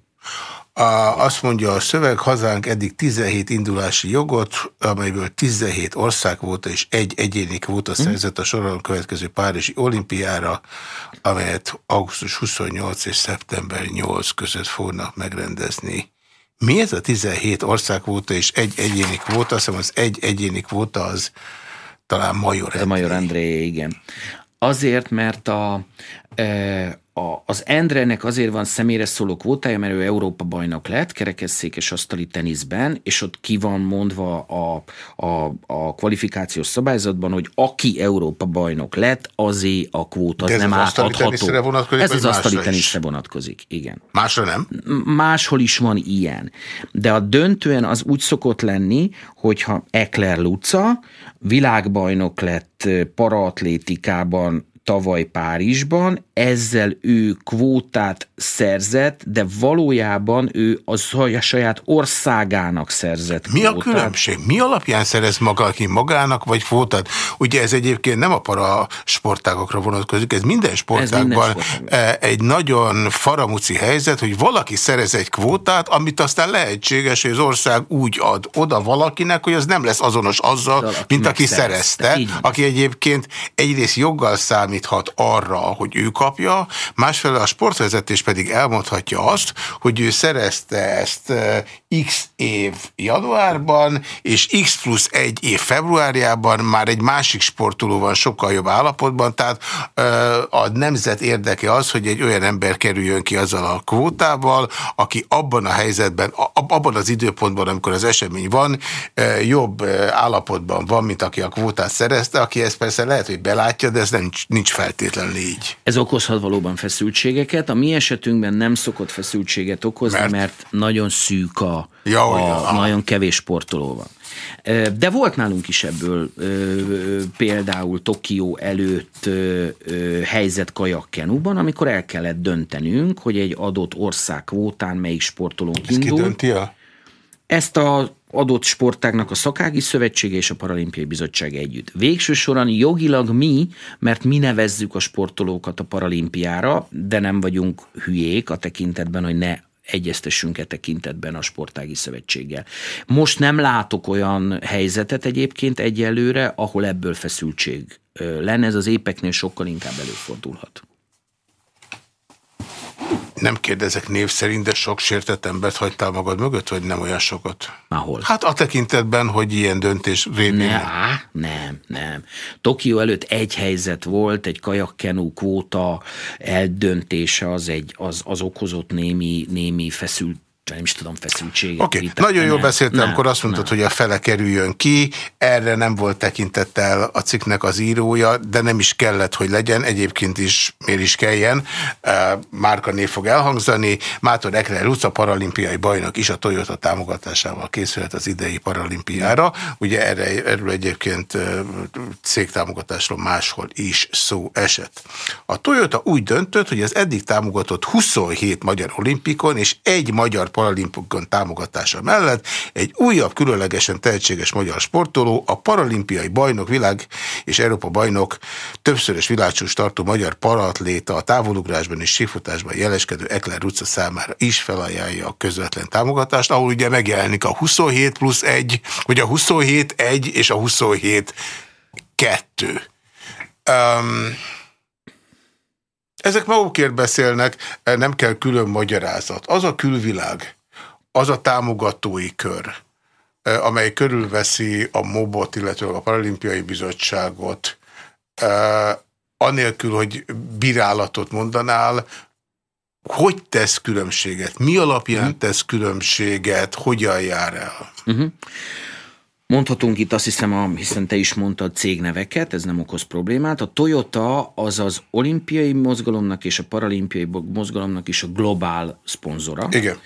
A, azt mondja a szöveg, hazánk eddig 17 indulási jogot, amelyből 17 ország volt, és egy egyéni volt a mhm. szerzett a soron következő Párizsi olimpiára, amelyet augusztus 28 és szeptember 8 között fognak megrendezni. Mi ez a 17 ország volt, és egy egyéni volt, azt hiszem az egy egyéni volt az talán Major André. Major André, igen. Azért, mert a, e, a, az Endrenek azért van személyre szóló kvótája, mert ő Európa bajnok lett, kerekesszékes asztali teniszben, és ott ki van mondva a, a, a kvalifikációs szabályzatban, hogy aki Európa bajnok lett, azé a kvóta az nem az átadható. Vonatkozik, Ez az asztali teniszre vonatkozik, igen. Másra nem? Máshol is van ilyen. De a döntően az úgy szokott lenni, hogyha Ekler Luca világbajnok lett paraatlétikában tavaly Párizsban, ezzel ő kvótát szerzett, de valójában ő a saját országának szerzett Mi kvótát. a különbség? Mi alapján szerez maga, aki magának, vagy kvótát? Ugye ez egyébként nem a para sportágokra vonatkozik, ez minden sportágban minden egy nagyon faramuci helyzet, hogy valaki szerez egy kvótát, amit aztán lehetséges, hogy az ország úgy ad oda valakinek, hogy az nem lesz azonos azzal, mint aki szerezte, aki egyébként egyrészt joggal számít, számíthat arra, hogy ő kapja, másfelől a sportvezetés pedig elmondhatja azt, hogy ő szerezte ezt x év januárban, és x plusz egy év februárjában már egy másik sportoló van sokkal jobb állapotban, tehát a nemzet érdeke az, hogy egy olyan ember kerüljön ki azzal a kvótával, aki abban a helyzetben, abban az időpontban, amikor az esemény van, jobb állapotban van, mint aki a kvótát szerezte, aki ezt persze lehet, hogy belátja, de ez nem, nincs feltétlenül így. Ez okozhat valóban feszültségeket. A mi esetünkben nem szokott feszültséget okozni, mert, mert nagyon szűk a, ja, a, a nagyon kevés sportoló van. De volt nálunk is ebből például Tokió előtt helyzet kajakkenuban, amikor el kellett döntenünk, hogy egy adott ország kvótán melyik sportolónk Ezt indul. Ki dönti a? Ezt a adott sportágnak a szakági szövetsége és a Paralimpiai Bizottság együtt. Végső soron jogilag mi, mert mi nevezzük a sportolókat a paralimpiára, de nem vagyunk hülyék a tekintetben, hogy ne egyeztessünk e tekintetben a sportági szövetséggel. Most nem látok olyan helyzetet egyébként egyelőre, ahol ebből feszültség lenne, ez az épeknél sokkal inkább előfordulhat. Nem kérdezek név szerint, de sok sértett embert hagytál magad mögött, vagy nem olyan sokat? Ahol? Hát a tekintetben, hogy ilyen döntés révén. Nem. nem, nem. Tokió előtt egy helyzet volt, egy kajakkenú kvóta eldöntése az, egy, az, az okozott némi, némi feszült nem is tudom, feszültséget. Oké, okay. nagyon jól beszéltem, nem, amikor azt mondtad, nem. hogy a fele kerüljön ki, erre nem volt tekintettel a cikknek az írója, de nem is kellett, hogy legyen, egyébként is miért is kelljen, márka név fog elhangzani, Mátor Ekler Luca paralimpiai bajnok is a Toyota támogatásával készülhet az idei paralimpiára, ugye erre, erről egyébként cégtámogatásról máshol is szó esett. A Toyota úgy döntött, hogy az eddig támogatott 27 magyar olimpikon és egy magyar paralimpikon támogatása mellett egy újabb, különlegesen tehetséges magyar sportoló, a paralimpiai bajnok, világ és Európa bajnok, többszörös világcsúcs tartó magyar paraatléta a távolugrásban és sífutásban jeleskedő Ekler Ruca számára is felajánlja a közvetlen támogatást, ahol ugye megjelenik a 27 plusz 1, vagy a 27 1 és a 27 2. Um, ezek magukért beszélnek, nem kell külön magyarázat. Az a külvilág, az a támogatói kör, amely körülveszi a MOBot, illetve a Paralimpiai Bizottságot, anélkül, hogy bírálatot mondanál, hogy tesz különbséget? Mi alapján uh-huh. tesz különbséget? Hogyan jár el? Uh-huh. Mondhatunk itt azt hiszem, a, hiszen te is mondtad cégneveket, ez nem okoz problémát. A Toyota az az olimpiai mozgalomnak és a paralimpiai mozgalomnak is a globál szponzora. Igen.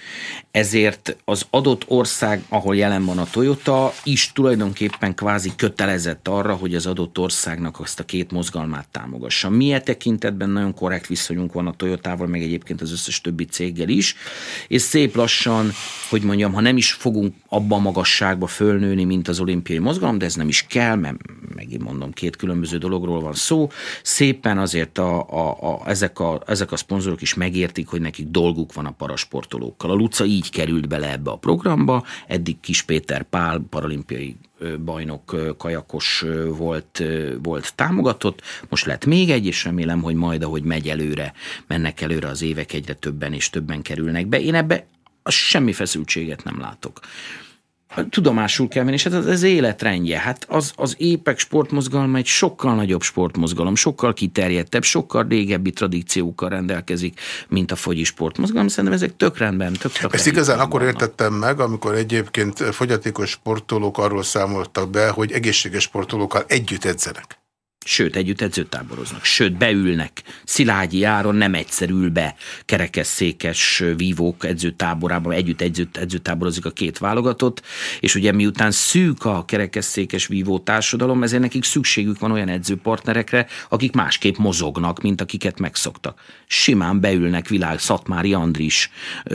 Ezért az adott ország, ahol jelen van a Toyota, is tulajdonképpen kvázi kötelezett arra, hogy az adott országnak azt a két mozgalmát támogassa. Milyen tekintetben nagyon korrekt viszonyunk van a Toyotával, meg egyébként az összes többi céggel is, és szép lassan, hogy mondjam, ha nem is fogunk abban a magasságba fölnőni, mint az olimpiai mozgalom, de ez nem is kell, mert megint mondom, két különböző dologról van szó. Szépen azért a, a, a, ezek, a, ezek a szponzorok is megértik, hogy nekik dolguk van a parasportolókkal. A Luca így került bele ebbe a programba, eddig Kis Péter Pál paralimpiai bajnok kajakos volt, volt támogatott, most lett még egy, és remélem, hogy majd, ahogy megy előre, mennek előre az évek, egyre többen és többen kerülnek be. Én ebbe semmi feszültséget nem látok tudomásul kell venni, és hát ez az életrendje. Hát az, az épek sportmozgalma egy sokkal nagyobb sportmozgalom, sokkal kiterjedtebb, sokkal régebbi tradíciókkal rendelkezik, mint a fogyi sportmozgalom. Szerintem ezek tök rendben, tök, tök Ezt igazán vannak. akkor értettem meg, amikor egyébként fogyatékos sportolók arról számoltak be, hogy egészséges sportolókkal együtt edzenek. Sőt, együtt edzőtáboroznak. Sőt, beülnek. Szilágyi áron nem egyszer ül be kerekesszékes vívók edzőtáborában, együtt edző, edzőtáborozik a két válogatott, és ugye miután szűk a kerekesszékes vívó társadalom, ezért nekik szükségük van olyan edzőpartnerekre, akik másképp mozognak, mint akiket megszoktak. Simán beülnek világ, Szatmári Andris,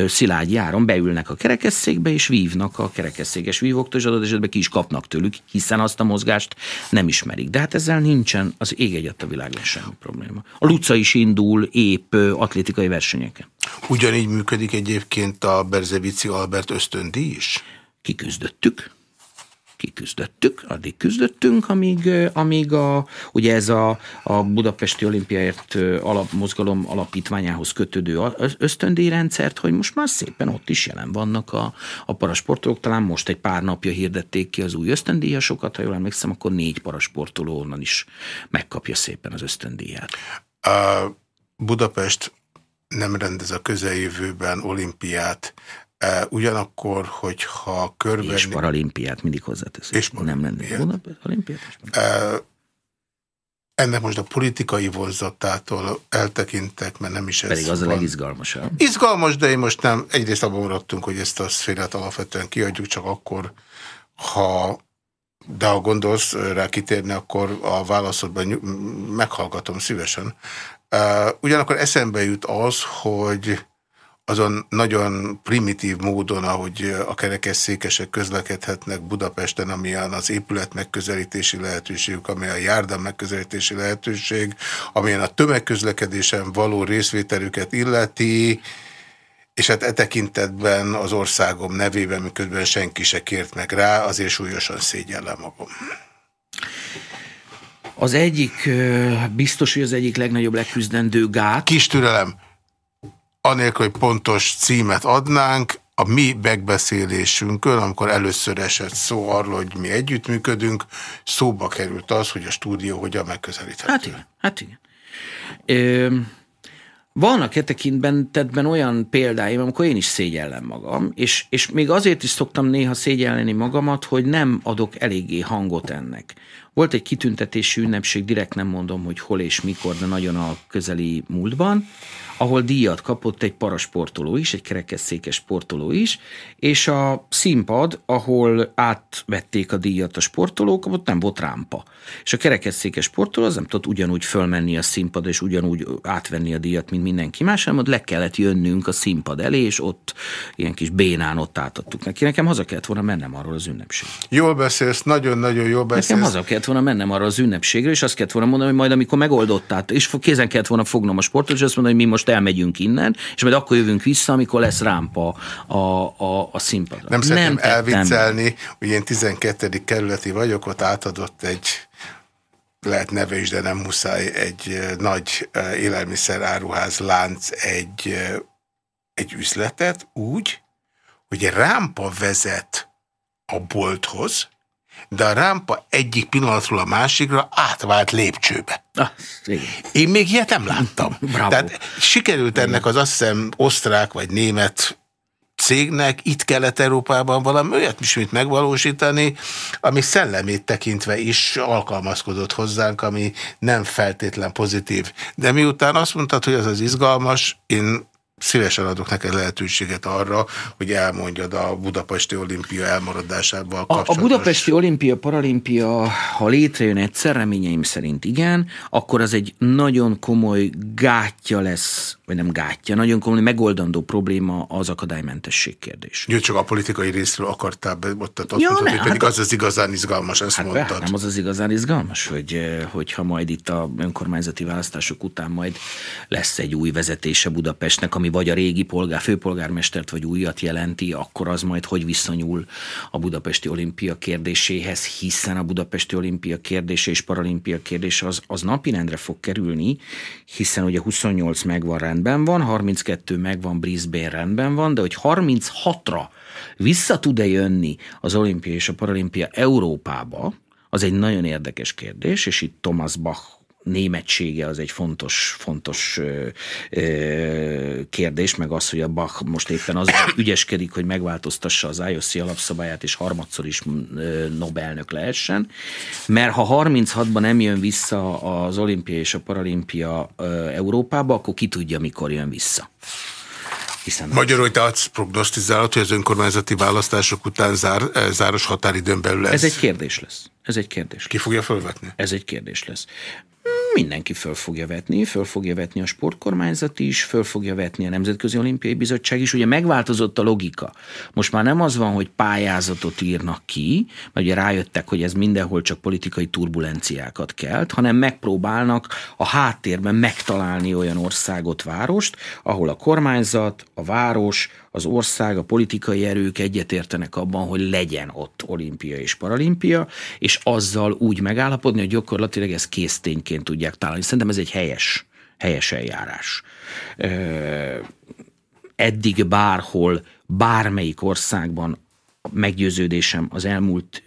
Szilágyi áron beülnek a kerekesszékbe, és vívnak a kerekesszékes vívóktól, és adott esetben ki is kapnak tőlük, hiszen azt a mozgást nem ismerik. De hát ezzel nincs nincsen az ég egyet a világon semmi probléma. A Luca is indul épp atlétikai versenyeken. Ugyanígy működik egyébként a Berzevici Albert ösztöndi is? Kiküzdöttük kiküzdöttük, addig küzdöttünk, amíg, amíg a, ugye ez a, a Budapesti Olimpiáért alapmozgalom alapítványához kötődő ösztöndíjrendszert, hogy most már szépen ott is jelen vannak a, a parasportolók. Talán most egy pár napja hirdették ki az új ösztöndíjasokat, ha jól emlékszem, akkor négy parasportoló onnan is megkapja szépen az ösztöndíját. A Budapest nem rendez a közeljövőben olimpiát. Ugyanakkor, hogyha körben... És paralimpiát mindig hozzátesz. És nem lenne olimpiát. Ennek most a politikai vonzatától eltekintek, mert nem is ez Pedig az van. a legizgalmasabb. Izgalmas, de én most nem, egyrészt abban maradtunk, hogy ezt a szférát alapvetően kiadjuk, csak akkor, ha de ha gondolsz rá kitérni, akkor a válaszodban meghallgatom szívesen. Ugyanakkor eszembe jut az, hogy azon nagyon primitív módon, ahogy a kerekesszékesek közlekedhetnek Budapesten, amilyen az épület megközelítési lehetőség, amilyen a járda megközelítési lehetőség, amilyen a tömegközlekedésen való részvételüket illeti, és hát e tekintetben az országom nevében, miközben senki se kért meg rá, azért súlyosan szégyellem magam. Az egyik, biztos, hogy az egyik legnagyobb leküzdendő gát. Kis türelem anélkül, hogy pontos címet adnánk, a mi megbeszélésünkön, amikor először esett szó arról, hogy mi együttműködünk, szóba került az, hogy a stúdió hogyan megközelíthető. Hát igen, hát igen. Ö, vannak e tekintetben olyan példáim, amikor én is szégyellem magam, és, és még azért is szoktam néha szégyelleni magamat, hogy nem adok eléggé hangot ennek. Volt egy kitüntetési ünnepség, direkt nem mondom, hogy hol és mikor, de nagyon a közeli múltban, ahol díjat kapott egy parasportoló is, egy kerekesszékes sportoló is, és a színpad, ahol átvették a díjat a sportolók, ott nem volt rámpa. És a kerekesszékes sportoló az nem tudott ugyanúgy fölmenni a színpad, és ugyanúgy átvenni a díjat, mint mindenki más, hanem ott le kellett jönnünk a színpad elé, és ott ilyen kis bénán ott átadtuk neki. Nekem haza kellett volna mennem arról az ünnepség. Jól beszélsz, nagyon-nagyon jól beszélsz. Nekem haza kellett volna mennem arra az ünnepségre, és azt kellett volna mondani, hogy majd amikor megoldottát, és kézen kellett volna fognom a sportot, és azt mondani, hogy mi most elmegyünk innen, és majd akkor jövünk vissza, amikor lesz rámpa a, a, a színpadra. Nem szeretném nem elviccelni, hogy én 12. kerületi vagyok, ott átadott egy lehet neve is, de nem muszáj, egy nagy élelmiszer áruház lánc egy, egy üzletet úgy, hogy rámpa vezet a bolthoz, de a rámpa egyik pillanatról a másikra átvált lépcsőbe. Ah, igen. Én még ilyet nem láttam. <laughs> Bravo. Tehát sikerült ennek az azt hiszem osztrák vagy német cégnek itt Kelet-Európában valami olyat ismét megvalósítani, ami szellemét tekintve is alkalmazkodott hozzánk, ami nem feltétlen pozitív. De miután azt mondtad, hogy az az izgalmas, én szívesen adok neked lehetőséget arra, hogy elmondjad a Budapesti Olimpia elmaradásával a, a Budapesti Olimpia, Paralimpia, ha létrejön egyszer, reményeim szerint igen, akkor az egy nagyon komoly gátja lesz, vagy nem gátja, nagyon komoly megoldandó probléma az akadálymentesség kérdés. Jó, csak a politikai részről akartál be, ott azt ja, mondtad, ne, pedig hát az az igazán izgalmas, ezt hát mondtad. Nem az az igazán izgalmas, hogy, eh, hogyha majd itt a önkormányzati választások után majd lesz egy új vezetése Budapestnek, ami vagy a régi polgár, főpolgármestert vagy újat jelenti, akkor az majd hogy viszonyul a Budapesti Olimpia kérdéséhez, hiszen a Budapesti Olimpia kérdése és Paralimpia kérdése az, az napirendre fog kerülni, hiszen ugye 28 megvan rendben van, 32 megvan Brisbane rendben van, de hogy 36-ra vissza tud-e jönni az olimpia és a paralimpia Európába, az egy nagyon érdekes kérdés, és itt Thomas Bach németsége az egy fontos, fontos ö, ö, kérdés, meg az, hogy a Bach most éppen az <coughs> ügyeskedik, hogy megváltoztassa az IOC alapszabályát, és harmadszor is Nobelnök lehessen. Mert ha 36-ban nem jön vissza az olimpia és a paralimpia ö, Európába, akkor ki tudja, mikor jön vissza. Hiszen Magyarul, te azt prognosztizálod, hogy az önkormányzati választások után zár, záros határidőn belül lesz? Ez egy kérdés lesz. Ez egy kérdés. Ki fogja felvetni? Ez egy kérdés lesz mindenki föl fogja vetni, föl fogja vetni a sportkormányzat is, föl fogja vetni a Nemzetközi Olimpiai Bizottság is. Ugye megváltozott a logika. Most már nem az van, hogy pályázatot írnak ki, mert ugye rájöttek, hogy ez mindenhol csak politikai turbulenciákat kelt, hanem megpróbálnak a háttérben megtalálni olyan országot, várost, ahol a kormányzat, a város, az ország, a politikai erők egyetértenek abban, hogy legyen ott olimpia és paralimpia, és azzal úgy megállapodni, hogy gyakorlatilag ez késztényként tudják találni. Szerintem ez egy helyes, helyes eljárás. Eddig bárhol, bármelyik országban meggyőződésem az elmúlt,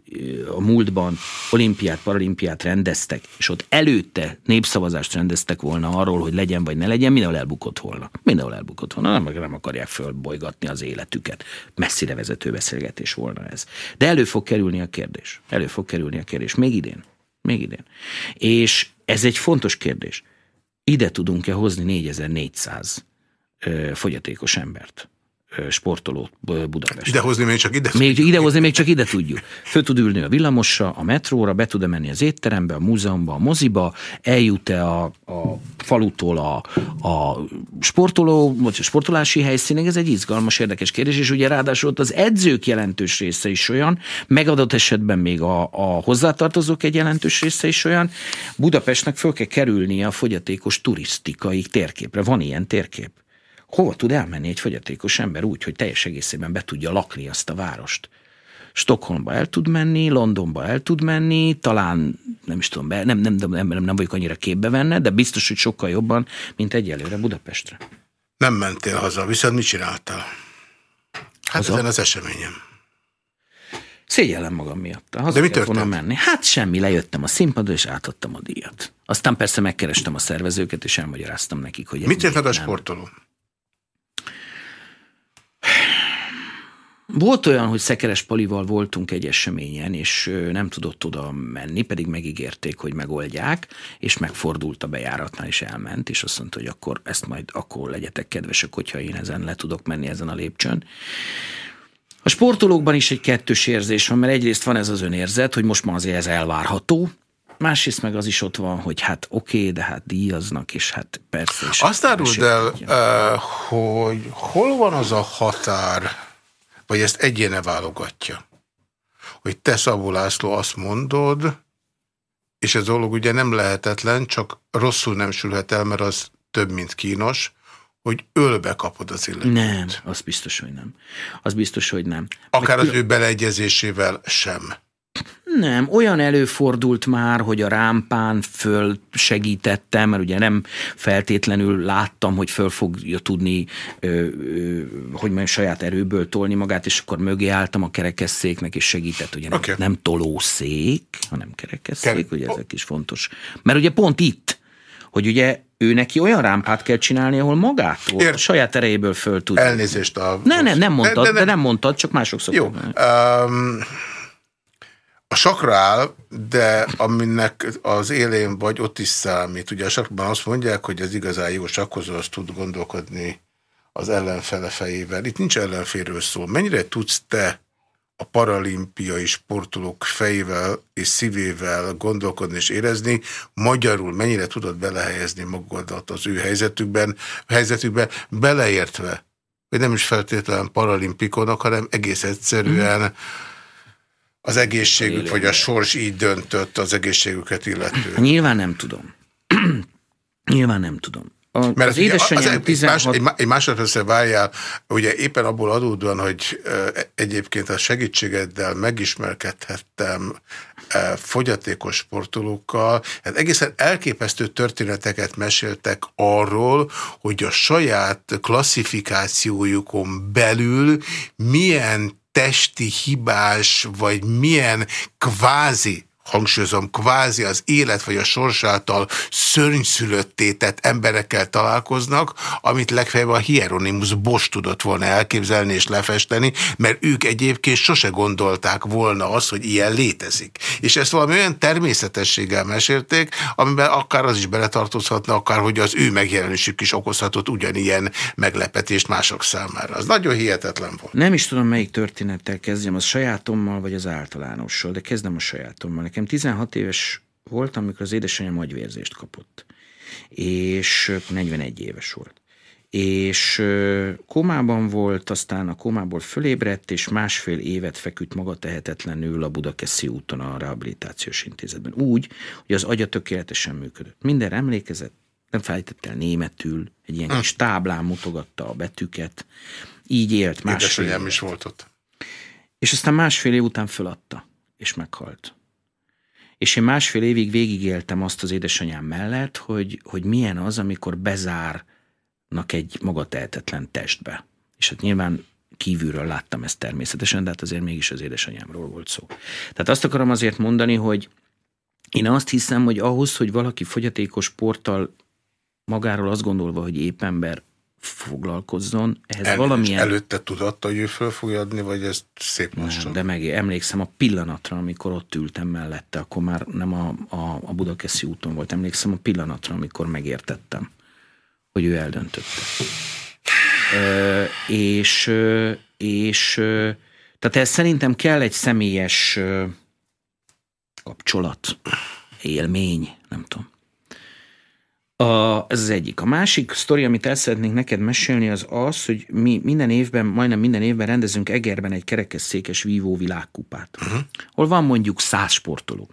a múltban olimpiát, paralimpiát rendeztek, és ott előtte népszavazást rendeztek volna arról, hogy legyen vagy ne legyen, mindenhol elbukott volna. Mindenhol elbukott volna, nem, nem akarják fölbolygatni az életüket. Messzire vezető beszélgetés volna ez. De elő fog kerülni a kérdés. Elő fog kerülni a kérdés. Még idén. Még idén. És ez egy fontos kérdés. Ide tudunk-e hozni 4400 fogyatékos embert? Sportolót Budapest. Idehozni még csak ide? Még idehozni még csak ide tudjuk. Föl tud ülni a villamosra, a metróra, be tud-e menni az étterembe, a múzeumba, a moziba, eljut-e a, a falutól a, a sportoló, vagy a sportolási helyszínig, ez egy izgalmas, érdekes kérdés, és ugye ráadásul ott az edzők jelentős része is olyan, megadott esetben még a, a hozzátartozók egy jelentős része is olyan, Budapestnek föl kell kerülnie a fogyatékos turisztikai térképre. Van ilyen térkép hova tud elmenni egy fogyatékos ember úgy, hogy teljes egészében be tudja lakni azt a várost. Stockholmba el tud menni, Londonba el tud menni, talán nem is tudom, nem, nem, nem, nem, nem vagyok annyira képbe venne, de biztos, hogy sokkal jobban, mint egyelőre Budapestre. Nem mentél haza, viszont mit csináltál? Hát haza? ezen az eseményem. Szégyellem magam miatt. Haza De mi történt? menni. Hát semmi, lejöttem a színpadra, és átadtam a díjat. Aztán persze megkerestem a szervezőket, és elmagyaráztam nekik, hogy... Mit jelent a sportoló? Volt olyan, hogy Szekeres Palival voltunk egy eseményen, és nem tudott oda menni, pedig megígérték, hogy megoldják, és megfordult a bejáratnál, és elment, és azt mondta, hogy akkor ezt majd akkor legyetek kedvesek, hogyha én ezen le tudok menni ezen a lépcsőn. A sportolókban is egy kettős érzés van, mert egyrészt van ez az önérzet, hogy most már azért ez elvárható, másrészt meg az is ott van, hogy hát oké, okay, de hát díjaznak, és hát persze. És Azt áruld el, uh, hogy hol van az a határ, vagy ezt egyéne válogatja? Hogy te Szabó László azt mondod, és ez dolog ugye nem lehetetlen, csak rosszul nem sülhet el, mert az több, mint kínos, hogy ölbe kapod az illetőt. Nem, az biztos, hogy nem. Az biztos, hogy nem. Akár Meg az ő beleegyezésével sem. Nem, olyan előfordult már, hogy a rámpán föl segítettem, mert ugye nem feltétlenül láttam, hogy föl fogja tudni, ö, ö, hogy mondjam, saját erőből tolni magát, és akkor mögé álltam a kerekesszéknek, és segített, ugye okay. nem, nem tolószék, hanem kerekesszék, Ker- ugye ezek is fontos. Mert ugye pont itt, hogy ugye ő neki olyan rámpát kell csinálni, ahol magától, Ér... a saját erejéből föl tud. Elnézést a... Ne, ne, nem mondtad, de, de, de nem mondtad, csak mások szoktak. Jó. Um, a sakra áll, de aminek az élén vagy, ott is számít. Ugye a sakban azt mondják, hogy az igazán jó sakkozó, az tud gondolkodni az ellenfele fejével. Itt nincs ellenféről szó. Mennyire tudsz te a paralimpiai sportolók fejével és szívével gondolkodni és érezni, magyarul mennyire tudod belehelyezni magadat az ő helyzetükben, helyzetükben beleértve, hogy nem is feltétlenül paralimpikonak, hanem egész egyszerűen mm az egészségük, vagy a sors így döntött az egészségüket illető? Nyilván nem tudom. <clears throat> Nyilván nem tudom. A, Mert az édesanyám az, 16... Egy, más, egy másodpercre várjál, ugye éppen abból adódóan, hogy egyébként a segítségeddel megismerkedhettem fogyatékos sportolókkal, hát egészen elképesztő történeteket meséltek arról, hogy a saját klasszifikációjukon belül milyen testi hibás, vagy milyen kvázi hangsúlyozom, kvázi az élet vagy a sors által szörnyszülötté tett emberekkel találkoznak, amit legfeljebb a Hieronymus Bosch tudott volna elképzelni és lefesteni, mert ők egyébként sose gondolták volna azt, hogy ilyen létezik. És ezt valami olyan természetességgel mesélték, amiben akár az is beletartozhatna, akár hogy az ő megjelenésük is okozhatott ugyanilyen meglepetést mások számára. Az nagyon hihetetlen volt. Nem is tudom, melyik történettel kezdjem, az sajátommal vagy az általánossal, de kezdem a sajátommal. Nekem Nekem 16 éves voltam, amikor az édesanyám agyvérzést kapott. És 41 éves volt. És komában volt, aztán a komából fölébredt, és másfél évet feküdt maga tehetetlenül a Budakeszi úton a rehabilitációs intézetben. Úgy, hogy az agya tökéletesen működött. Minden emlékezett, nem felejtett el németül, egy ilyen kis táblán mutogatta a betűket, így élt másfél Édesanyám is volt ott. És aztán másfél év után föladta, és meghalt. És én másfél évig végigéltem azt az édesanyám mellett, hogy, hogy milyen az, amikor bezárnak egy maga tehetetlen testbe. És hát nyilván kívülről láttam ezt természetesen, de hát azért mégis az édesanyámról volt szó. Tehát azt akarom azért mondani, hogy én azt hiszem, hogy ahhoz, hogy valaki fogyatékos sporttal magáról azt gondolva, hogy épp ember, foglalkozzon. Ehhez El, valamilyen... Előtte tudatta, hogy ő föl fogja adni, vagy ezt szép lassan? De meg emlékszem a pillanatra, amikor ott ültem mellette, akkor már nem a, a, a Budakeszi úton volt, emlékszem a pillanatra, amikor megértettem, hogy ő eldöntötte. Ö, és, és tehát ez szerintem kell egy személyes kapcsolat, élmény, nem tudom. A, ez az egyik. A másik sztori, amit el szeretnénk neked mesélni, az az, hogy mi minden évben, majdnem minden évben rendezünk Egerben egy kerekesszékes vívó világkupát, uh-huh. hol van mondjuk száz sportoló.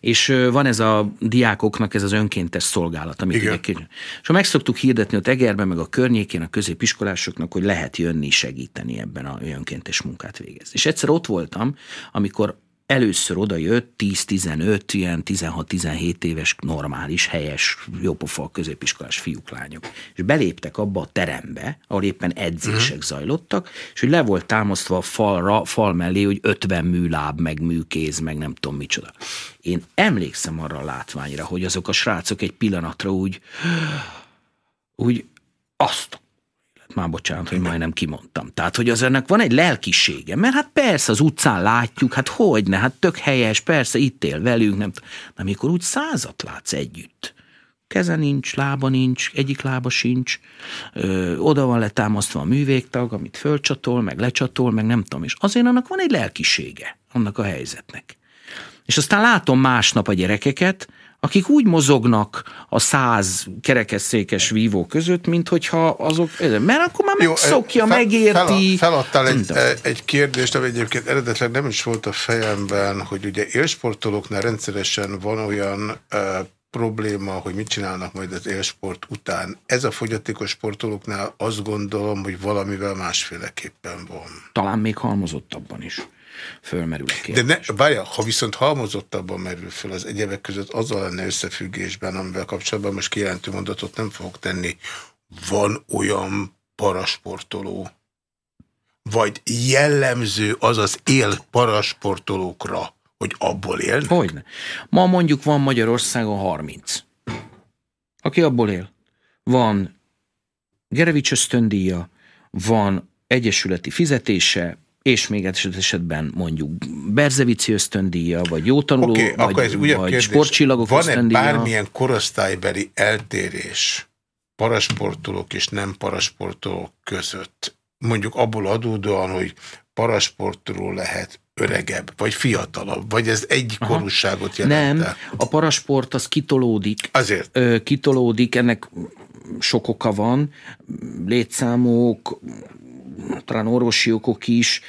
És van ez a diákoknak ez az önkéntes szolgálat, amit Igen. Ide És meg szoktuk hirdetni ott Egerben, meg a környékén a középiskolásoknak, hogy lehet jönni segíteni ebben a önkéntes munkát végezni. És egyszer ott voltam, amikor először oda jött 10-15, ilyen 16-17 éves normális, helyes, jópofa középiskolás fiúk, lányok. És beléptek abba a terembe, ahol éppen edzések uh-huh. zajlottak, és hogy le volt támasztva a falra, fal mellé, hogy 50 műláb, meg műkéz, meg nem tudom micsoda. Én emlékszem arra a látványra, hogy azok a srácok egy pillanatra úgy, úgy azt már bocsánat, hogy majdnem kimondtam. Tehát, hogy az ennek van egy lelkisége, mert hát persze az utcán látjuk, hát hogy ne, hát tök helyes, persze itt él velünk, nem de amikor úgy százat látsz együtt, keze nincs, lába nincs, egyik lába sincs, ö, oda van letámasztva a művégtag, amit fölcsatol, meg lecsatol, meg nem tudom, és azért annak van egy lelkisége, annak a helyzetnek. És aztán látom másnap a gyerekeket, akik úgy mozognak a száz kerekesszékes vívó között, mint hogyha azok, mert akkor már megszokja, fel, megérti. Fel, feladtál egy, egy kérdést, ami egyébként eredetileg nem is volt a fejemben, hogy ugye élsportolóknál rendszeresen van olyan uh, probléma, hogy mit csinálnak majd az élsport után. Ez a fogyatékos sportolóknál azt gondolom, hogy valamivel másféleképpen van. Talán még halmozottabban is. Fölmerül a kérdés. De ne, várja, ha viszont halmozottabban merül föl az egyebek között azzal lenne összefüggésben, amivel kapcsolatban most kijelentő mondatot nem fogok tenni, van olyan parasportoló, vagy jellemző az az él parasportolókra, hogy abból él? Hogyne. Ma mondjuk van Magyarországon 30. Aki abból él. Van Gerevics ösztöndíja, van egyesületi fizetése, és még esetben mondjuk Berzevici ösztöndíja, vagy jó tanuló, okay, vagy, akkor ez vagy sportcsillagok Van-e bármilyen korosztálybeli eltérés parasportolók és nem parasportolók között? Mondjuk abból adódóan, hogy parasportoló lehet öregebb, vagy fiatalabb, vagy ez egy korúságot jelent Nem, a parasport az kitolódik. Azért. Ö, kitolódik, ennek sok oka van, létszámok, talán orvosi okok is,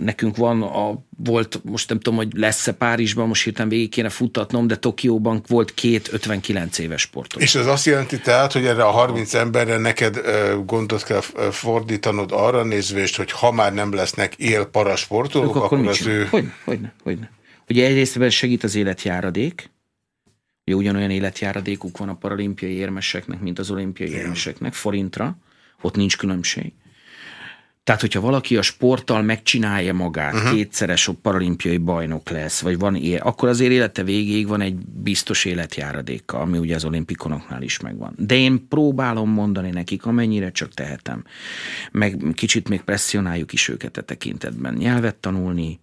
nekünk van a, volt, most nem tudom, hogy lesz-e Párizsban, most hirtelen végig kéne futtatnom, de Tokióban volt két 59 éves sportoló. És ez azt jelenti tehát, hogy erre a 30 emberre neked gondot kell fordítanod arra nézvést, hogy ha már nem lesznek él parasportolók, akkor, akkor az ő... Hogyne, hogyne, hogyne. Ugye egyrészt segít az életjáradék, Ugye ugyanolyan életjáradékuk van a paralimpiai érmeseknek, mint az olimpiai érmeseknek, forintra, ott nincs különbség. Tehát, hogyha valaki a sporttal megcsinálja magát, uh-huh. kétszeres paralimpiai bajnok lesz, vagy van ilyen, akkor azért élete végéig van egy biztos életjáradéka, ami ugye az olimpikonoknál is megvan. De én próbálom mondani nekik, amennyire csak tehetem. Meg kicsit még presszionáljuk is őket a tekintetben. Nyelvet tanulni,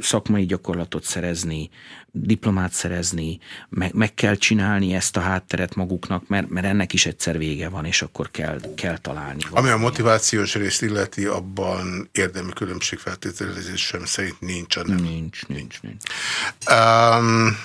szakmai gyakorlatot szerezni, diplomát szerezni, meg, meg kell csinálni ezt a hátteret maguknak, mert, mert ennek is egyszer vége van, és akkor kell, kell találni. Valami. Ami a motivációs részt illeti, abban érdemi különbségfeltételezés sem szerint nincs a nem. Nincs, nincs, nincs. Um,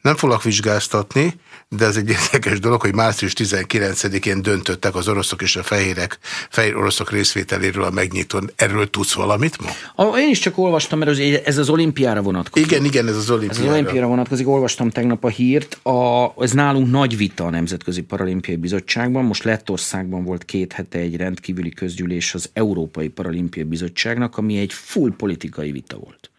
nem foglak vizsgáztatni, de ez egy érdekes dolog, hogy március 19-én döntöttek az oroszok és a fehérek, fehér oroszok részvételéről a megnyitón. Erről tudsz valamit ma? Én is csak olvastam, mert ez az olimpiára vonatkozik. Igen, igen, ez az olimpiára. Ez az olimpiára vonatkozik. Olvastam tegnap a hírt. A, ez nálunk nagy vita a Nemzetközi Paralimpiai Bizottságban. Most Lettországban volt két hete egy rendkívüli közgyűlés az Európai Paralimpiai Bizottságnak, ami egy full politikai vita volt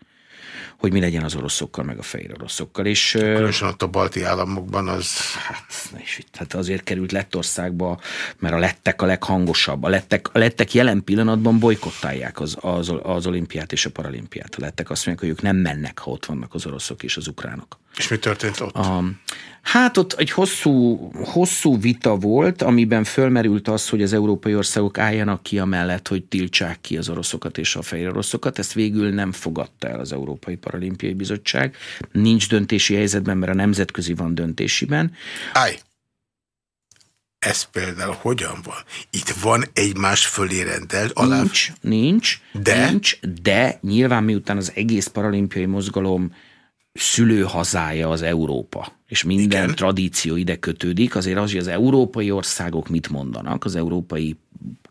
hogy mi legyen az oroszokkal, meg a fehér oroszokkal. És, Különösen ott a balti államokban az... Hát, és itt, hát azért került Lettországba, mert a lettek a leghangosabb. A lettek, a lettek jelen pillanatban bolykottálják az, az, az olimpiát és a paralimpiát. A lettek azt mondják, hogy ők nem mennek, ha ott vannak az oroszok és az ukránok. És mi történt ott? A, Hát ott egy hosszú, hosszú vita volt, amiben fölmerült az, hogy az európai országok álljanak ki amellett, hogy tiltsák ki az oroszokat és a fehér oroszokat. Ezt végül nem fogadta el az Európai Paralimpiai Bizottság. Nincs döntési helyzetben, mert a nemzetközi van döntésiben. Állj! Ez például hogyan van? Itt van egymás fölé rendelt alá? Nincs, nincs, de? nincs, de nyilván miután az egész paralimpiai mozgalom szülőhazája az Európa, és minden Igen. tradíció ide kötődik, azért az, hogy az európai országok mit mondanak, az európai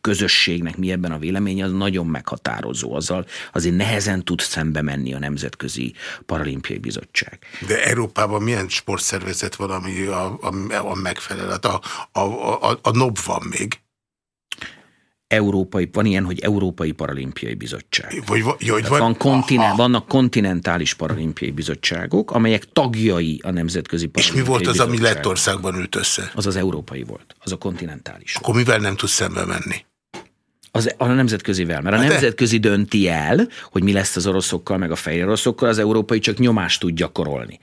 közösségnek mi ebben a véleménye, az nagyon meghatározó. Azzal azért nehezen tud szembe menni a Nemzetközi Paralimpiai Bizottság. De Európában milyen sportszervezet van, ami a, a, a megfelelő? A, a, a, a NOB van még európai, van ilyen, hogy Európai Paralimpiai Bizottság. Vagy, jó, hogy van, van kontinen, vannak kontinentális paralimpiai bizottságok, amelyek tagjai a Nemzetközi Paralimpiai És mi volt az, ami Lettországban ült össze? Az az európai volt, az a kontinentális. Akkor mivel nem tudsz szembe menni? Az, a nemzetközivel, mert a hát nemzetközi dönti el, hogy mi lesz az oroszokkal, meg a fehér oroszokkal, az európai csak nyomást tud gyakorolni.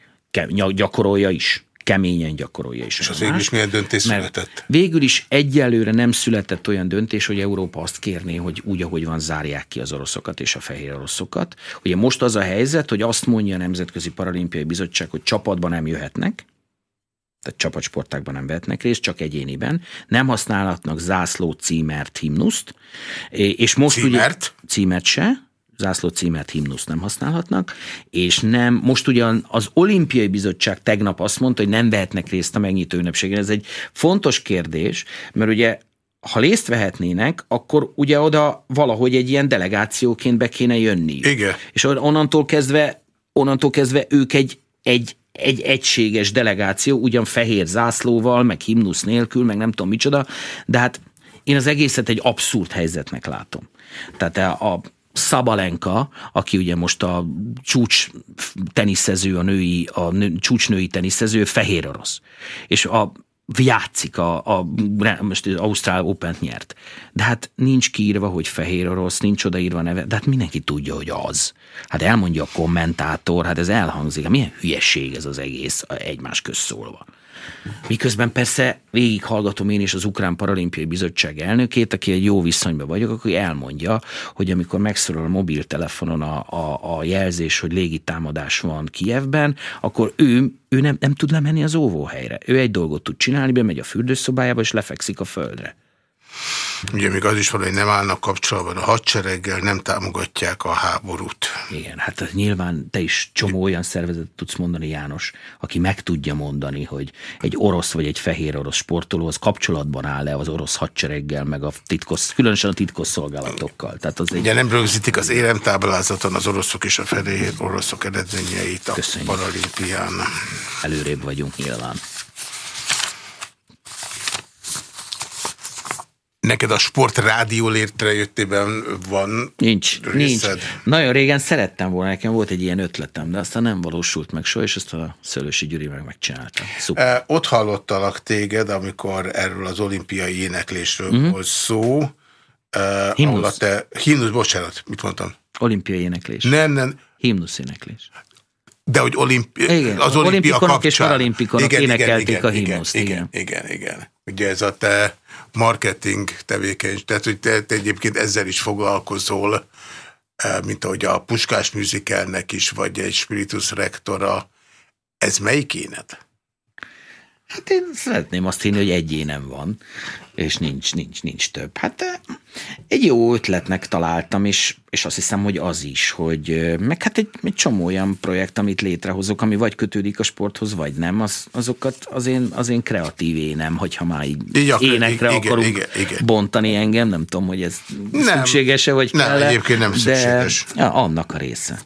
Gyakorolja is keményen gyakorolja is. És az végül is milyen döntés született? Végül is egyelőre nem született olyan döntés, hogy Európa azt kérné, hogy úgy, ahogy van, zárják ki az oroszokat és a fehér oroszokat. Ugye most az a helyzet, hogy azt mondja a Nemzetközi Paralimpiai Bizottság, hogy csapatban nem jöhetnek, tehát csapatsportákban nem vehetnek részt, csak egyéniben. Nem használhatnak zászló, címert, himnuszt. És most címert? ugye címert se, zászló címet, himnusz nem használhatnak, és nem, most ugyan az olimpiai bizottság tegnap azt mondta, hogy nem vehetnek részt a megnyitó ünnepségen. Ez egy fontos kérdés, mert ugye ha részt vehetnének, akkor ugye oda valahogy egy ilyen delegációként be kéne jönni. Igen. És onnantól kezdve, onnantól kezdve ők egy, egy, egy egységes delegáció, ugyan fehér zászlóval, meg himnusz nélkül, meg nem tudom micsoda, de hát én az egészet egy abszurd helyzetnek látom. Tehát a, Szabalenka, aki ugye most a csúcs teniszező, a női, a nő, csúcsnői teniszező, fehér orosz. És a játszik, a, a, most az Ausztrál open nyert. De hát nincs kiírva, hogy fehér orosz, nincs odaírva neve, de hát mindenki tudja, hogy az. Hát elmondja a kommentátor, hát ez elhangzik. Hát milyen hülyeség ez az egész egymás közszólva. Miközben persze végighallgatom én is az Ukrán Paralimpiai Bizottság elnökét, aki egy jó viszonyban vagyok, aki elmondja, hogy amikor megszólal a mobiltelefonon a, a, a jelzés, hogy légitámadás van Kijevben, akkor ő, ő nem, nem tud lemenni az óvóhelyre. Ő egy dolgot tud csinálni, bemegy a fürdőszobájába, és lefekszik a földre. Ugye még az is van, hogy nem állnak kapcsolatban a hadsereggel, nem támogatják a háborút. Igen, hát nyilván te is csomó olyan szervezet tudsz mondani, János, aki meg tudja mondani, hogy egy orosz vagy egy fehér orosz sportoló az kapcsolatban áll-e az orosz hadsereggel, meg a titkos, különösen a titkos szolgálatokkal. Tehát az egy... Ugye nem rögzítik az éremtáblázaton az oroszok és a fehér oroszok eredményeit a Köszönjük. paralimpián. Előrébb vagyunk nyilván. Neked a sport rádió létrejöttében van Nincs, részed? nincs. Nagyon régen szerettem volna, nekem volt egy ilyen ötletem, de aztán nem valósult meg soha, és ezt a Szőlősi Gyuri meg megcsinálta. Szuper. Eh, ott hallottalak téged, amikor erről az olimpiai éneklésről uh-huh. volt szó. Eh, himnusz. Te, himnusz, bocsánat, mit mondtam? Olimpiai éneklés. Nem, nem. Himnusz éneklés. De hogy olimpi igen, az olimpia kapcsán. és paralimpikonok igen, énekelték igen, a himnuszt. Igen, igen, igen, igen. Ugye ez a te marketing tevékenység, tehát hogy te, te egyébként ezzel is foglalkozol, eh, mint ahogy a Puskás Musicalnek is, vagy egy Spiritus Rektora. Ez melyik énet? Hát én szeretném azt hinni, hogy egy énem van, és nincs, nincs, nincs több. Hát eh, egy jó ötletnek találtam, és, és azt hiszem, hogy az is, hogy eh, meg hát egy, egy csomó olyan projekt, amit létrehozok, ami vagy kötődik a sporthoz, vagy nem, az, azokat az én, az én kreatív énem, hogyha már így, így énekre igen, akarunk igen, igen. bontani engem, nem tudom, hogy ez nem, szükséges-e, vagy nem, kell egyébként nem szükséges. De annak a része.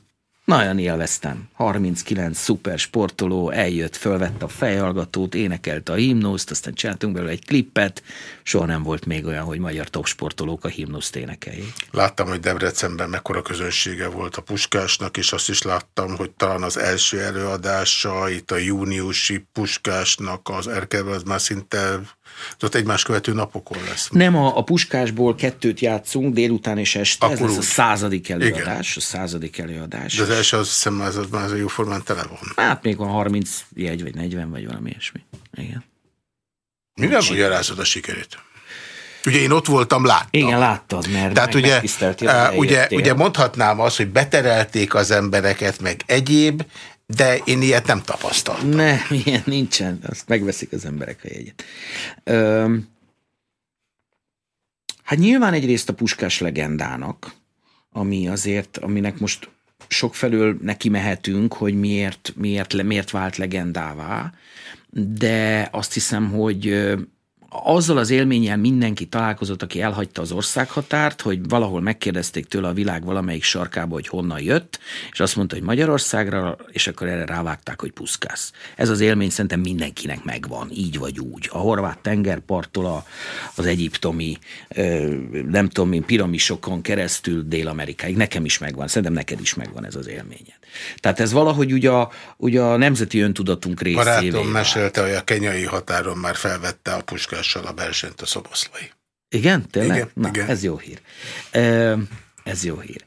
Nagyon élveztem. 39 szuper sportoló eljött, fölvette a fejhallgatót, énekelte a himnuszt, aztán csináltunk belőle egy klippet. Soha nem volt még olyan, hogy magyar top sportolók a himnuszt énekeljék. Láttam, hogy Debrecenben mekkora közönsége volt a Puskásnak, és azt is láttam, hogy talán az első előadása itt a júniusi Puskásnak az erkebe az már szinte ott egymás követő napokon lesz. Nem, a, a Puskásból kettőt játszunk délután és este, Akkor ez lesz a századik előadás, Igen. a századik előadás. De az első az hiszem, az, az már jó formán tele van. Hát még van 30 jegy, vagy 40, vagy valami ilyesmi. Igen. Mivel magyarázod a sikerét? Ugye én ott voltam, láttam. Igen, láttad, mert Tehát ugye, uh, ugye, ugye mondhatnám azt, hogy beterelték az embereket, meg egyéb, de én ilyet nem tapasztaltam. Nem, ilyen nincsen. Azt megveszik az emberek a jegyet. Ö, hát nyilván egyrészt a puskás legendának, ami azért, aminek most sokfelől neki mehetünk, hogy miért, miért, miért vált legendává, de azt hiszem, hogy azzal az élménnyel mindenki találkozott, aki elhagyta az országhatárt, hogy valahol megkérdezték tőle a világ valamelyik sarkába, hogy honnan jött, és azt mondta, hogy Magyarországra, és akkor erre rávágták, hogy puszkász. Ez az élmény szerintem mindenkinek megvan, így vagy úgy. A horvát tengerparttól az egyiptomi, nem tudom én, piramisokon keresztül Dél-Amerikáig. Nekem is megvan, szerintem neked is megvan ez az élményed. Tehát ez valahogy ugye a, ugye a nemzeti öntudatunk részévé. Barátom mesélte, hogy a kenyai határon már felvette a puskás tudással a versenyt a szoboszlai. Igen? Tényleg? Igen, Na, igen. ez jó hír. Ez jó hír.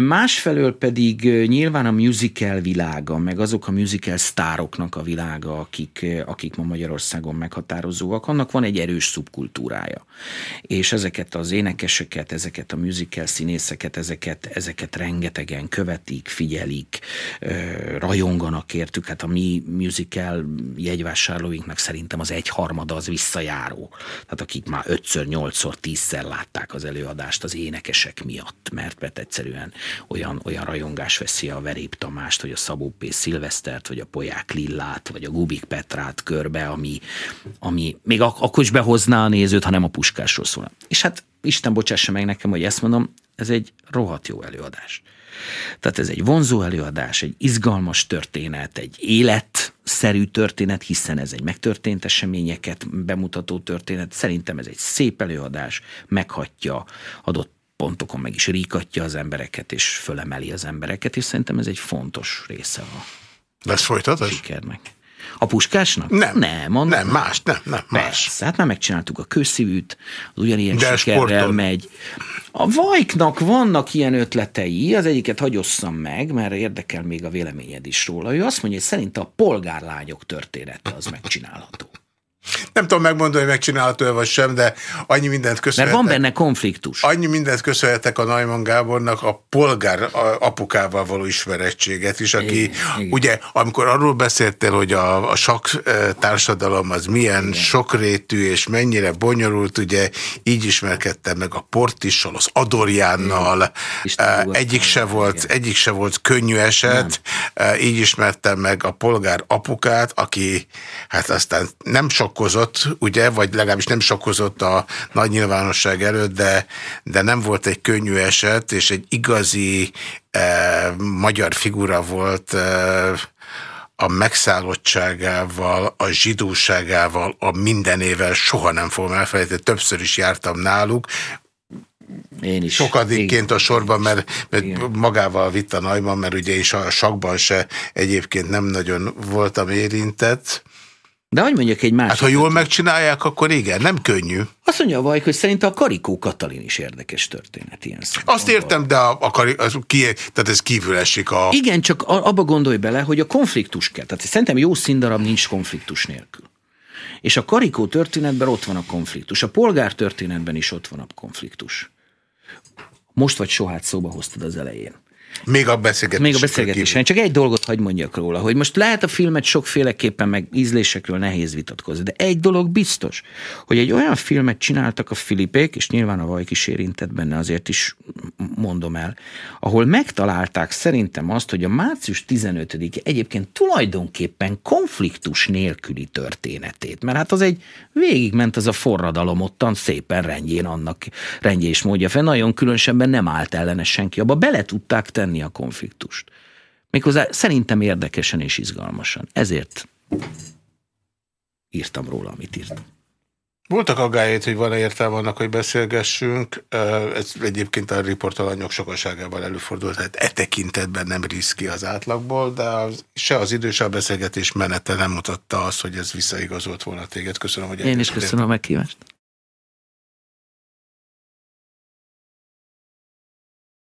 Másfelől pedig nyilván a musical világa, meg azok a musical sztároknak a világa, akik, akik ma Magyarországon meghatározóak, annak van egy erős szubkultúrája. És ezeket az énekeseket, ezeket a musical színészeket, ezeket, ezeket rengetegen követik, figyelik, rajonganak értük. Hát a mi musical jegyvásárlóinknak szerintem az egyharmada az visszajáró. Tehát akik már ötször, nyolcszor, tízszer látták az előadást az énekesek miatt mert, mert egyszerűen olyan, olyan rajongás veszi a Verép Tamást, vagy a Szabó P. Szilvesztert, vagy a Poják Lillát, vagy a Gubik Petrát körbe, ami, ami még ak- akkor is behozná a nézőt, ha nem a puskásról szól. És hát Isten bocsássa meg nekem, hogy ezt mondom, ez egy rohadt jó előadás. Tehát ez egy vonzó előadás, egy izgalmas történet, egy életszerű történet, hiszen ez egy megtörtént eseményeket bemutató történet. Szerintem ez egy szép előadás, meghatja adott pontokon meg is ríkatja az embereket, és fölemeli az embereket, és szerintem ez egy fontos része a Lesz folytatás? sikernek. A puskásnak? Nem. Nem, annak nem, más, nem, nem, más. Persze, hát már megcsináltuk a közszívűt, az ugyanilyen De sikerrel sporton. megy. A Vajknak vannak ilyen ötletei, az egyiket hagyosszam meg, mert érdekel még a véleményed is róla. Ő azt mondja, hogy szerint a polgárlányok története az megcsinálható. Nem tudom megmondani, hogy megcsinálható vagy sem, de annyi mindent köszönhetek. Mert van benne konfliktus. Annyi mindent köszönhetek a Najman Gábornak a polgár apukával való ismerettséget is, aki igen, igen. ugye, amikor arról beszéltél, hogy a, a sok társadalom az milyen igen. sokrétű és mennyire bonyolult, ugye így ismerkedtem meg a Portissal, az Adorjánnal, egyik se, volt, egyik se volt könnyű eset, nem. így ismertem meg a polgár apukát, aki hát aztán nem sok sokkozott, ugye, vagy legalábbis nem sokkozott a nagy nyilvánosság előtt, de, de nem volt egy könnyű eset, és egy igazi eh, magyar figura volt eh, a megszállottságával, a zsidóságával, a mindenével soha nem fogom elfelejteni, többször is jártam náluk, én is. Sokadikként a sorban, mert, mert magával vitt a Najman, mert ugye is a sakban se egyébként nem nagyon voltam érintett. De hogy mondjak egy másik... Hát ha jól megcsinálják, akkor igen, nem könnyű. Azt mondja a Vajk, hogy szerint a Karikó Katalin is érdekes történet ilyen szempontból. Azt értem, de a, a kari, az ki, tehát ez kívül esik a... Igen, csak abba gondolj bele, hogy a konfliktus kell. Tehát szerintem jó színdarab nincs konfliktus nélkül. És a Karikó történetben ott van a konfliktus. A polgár történetben is ott van a konfliktus. Most vagy sohát szóba hoztad az elején. Még a beszélgetés. Még a beszélgetésen. Csak egy dolgot hagy mondjak róla, hogy most lehet a filmet sokféleképpen, meg ízlésekről nehéz vitatkozni, de egy dolog biztos, hogy egy olyan filmet csináltak a Filipék, és nyilván a Vajk is érintett benne, azért is mondom el, ahol megtalálták szerintem azt, hogy a március 15 egyébként tulajdonképpen konfliktus nélküli történetét, mert hát az egy végigment az a forradalom ottan szépen rendjén annak rendje és módja fel, nagyon különösebben nem állt ellene senki, abba bele tudták tenni tenni a konfliktust. Méghozzá szerintem érdekesen és izgalmasan. Ezért írtam róla, amit írtam. Voltak aggályait, hogy van-e értelme annak, hogy beszélgessünk. Ez egyébként a riportalanyok sokaságával előfordult, tehát e tekintetben nem riszki az átlagból, de az, se az idő, se a beszélgetés menete nem mutatta azt, hogy ez visszaigazolt volna téged. Köszönöm, hogy Én is köszönöm a meghívást.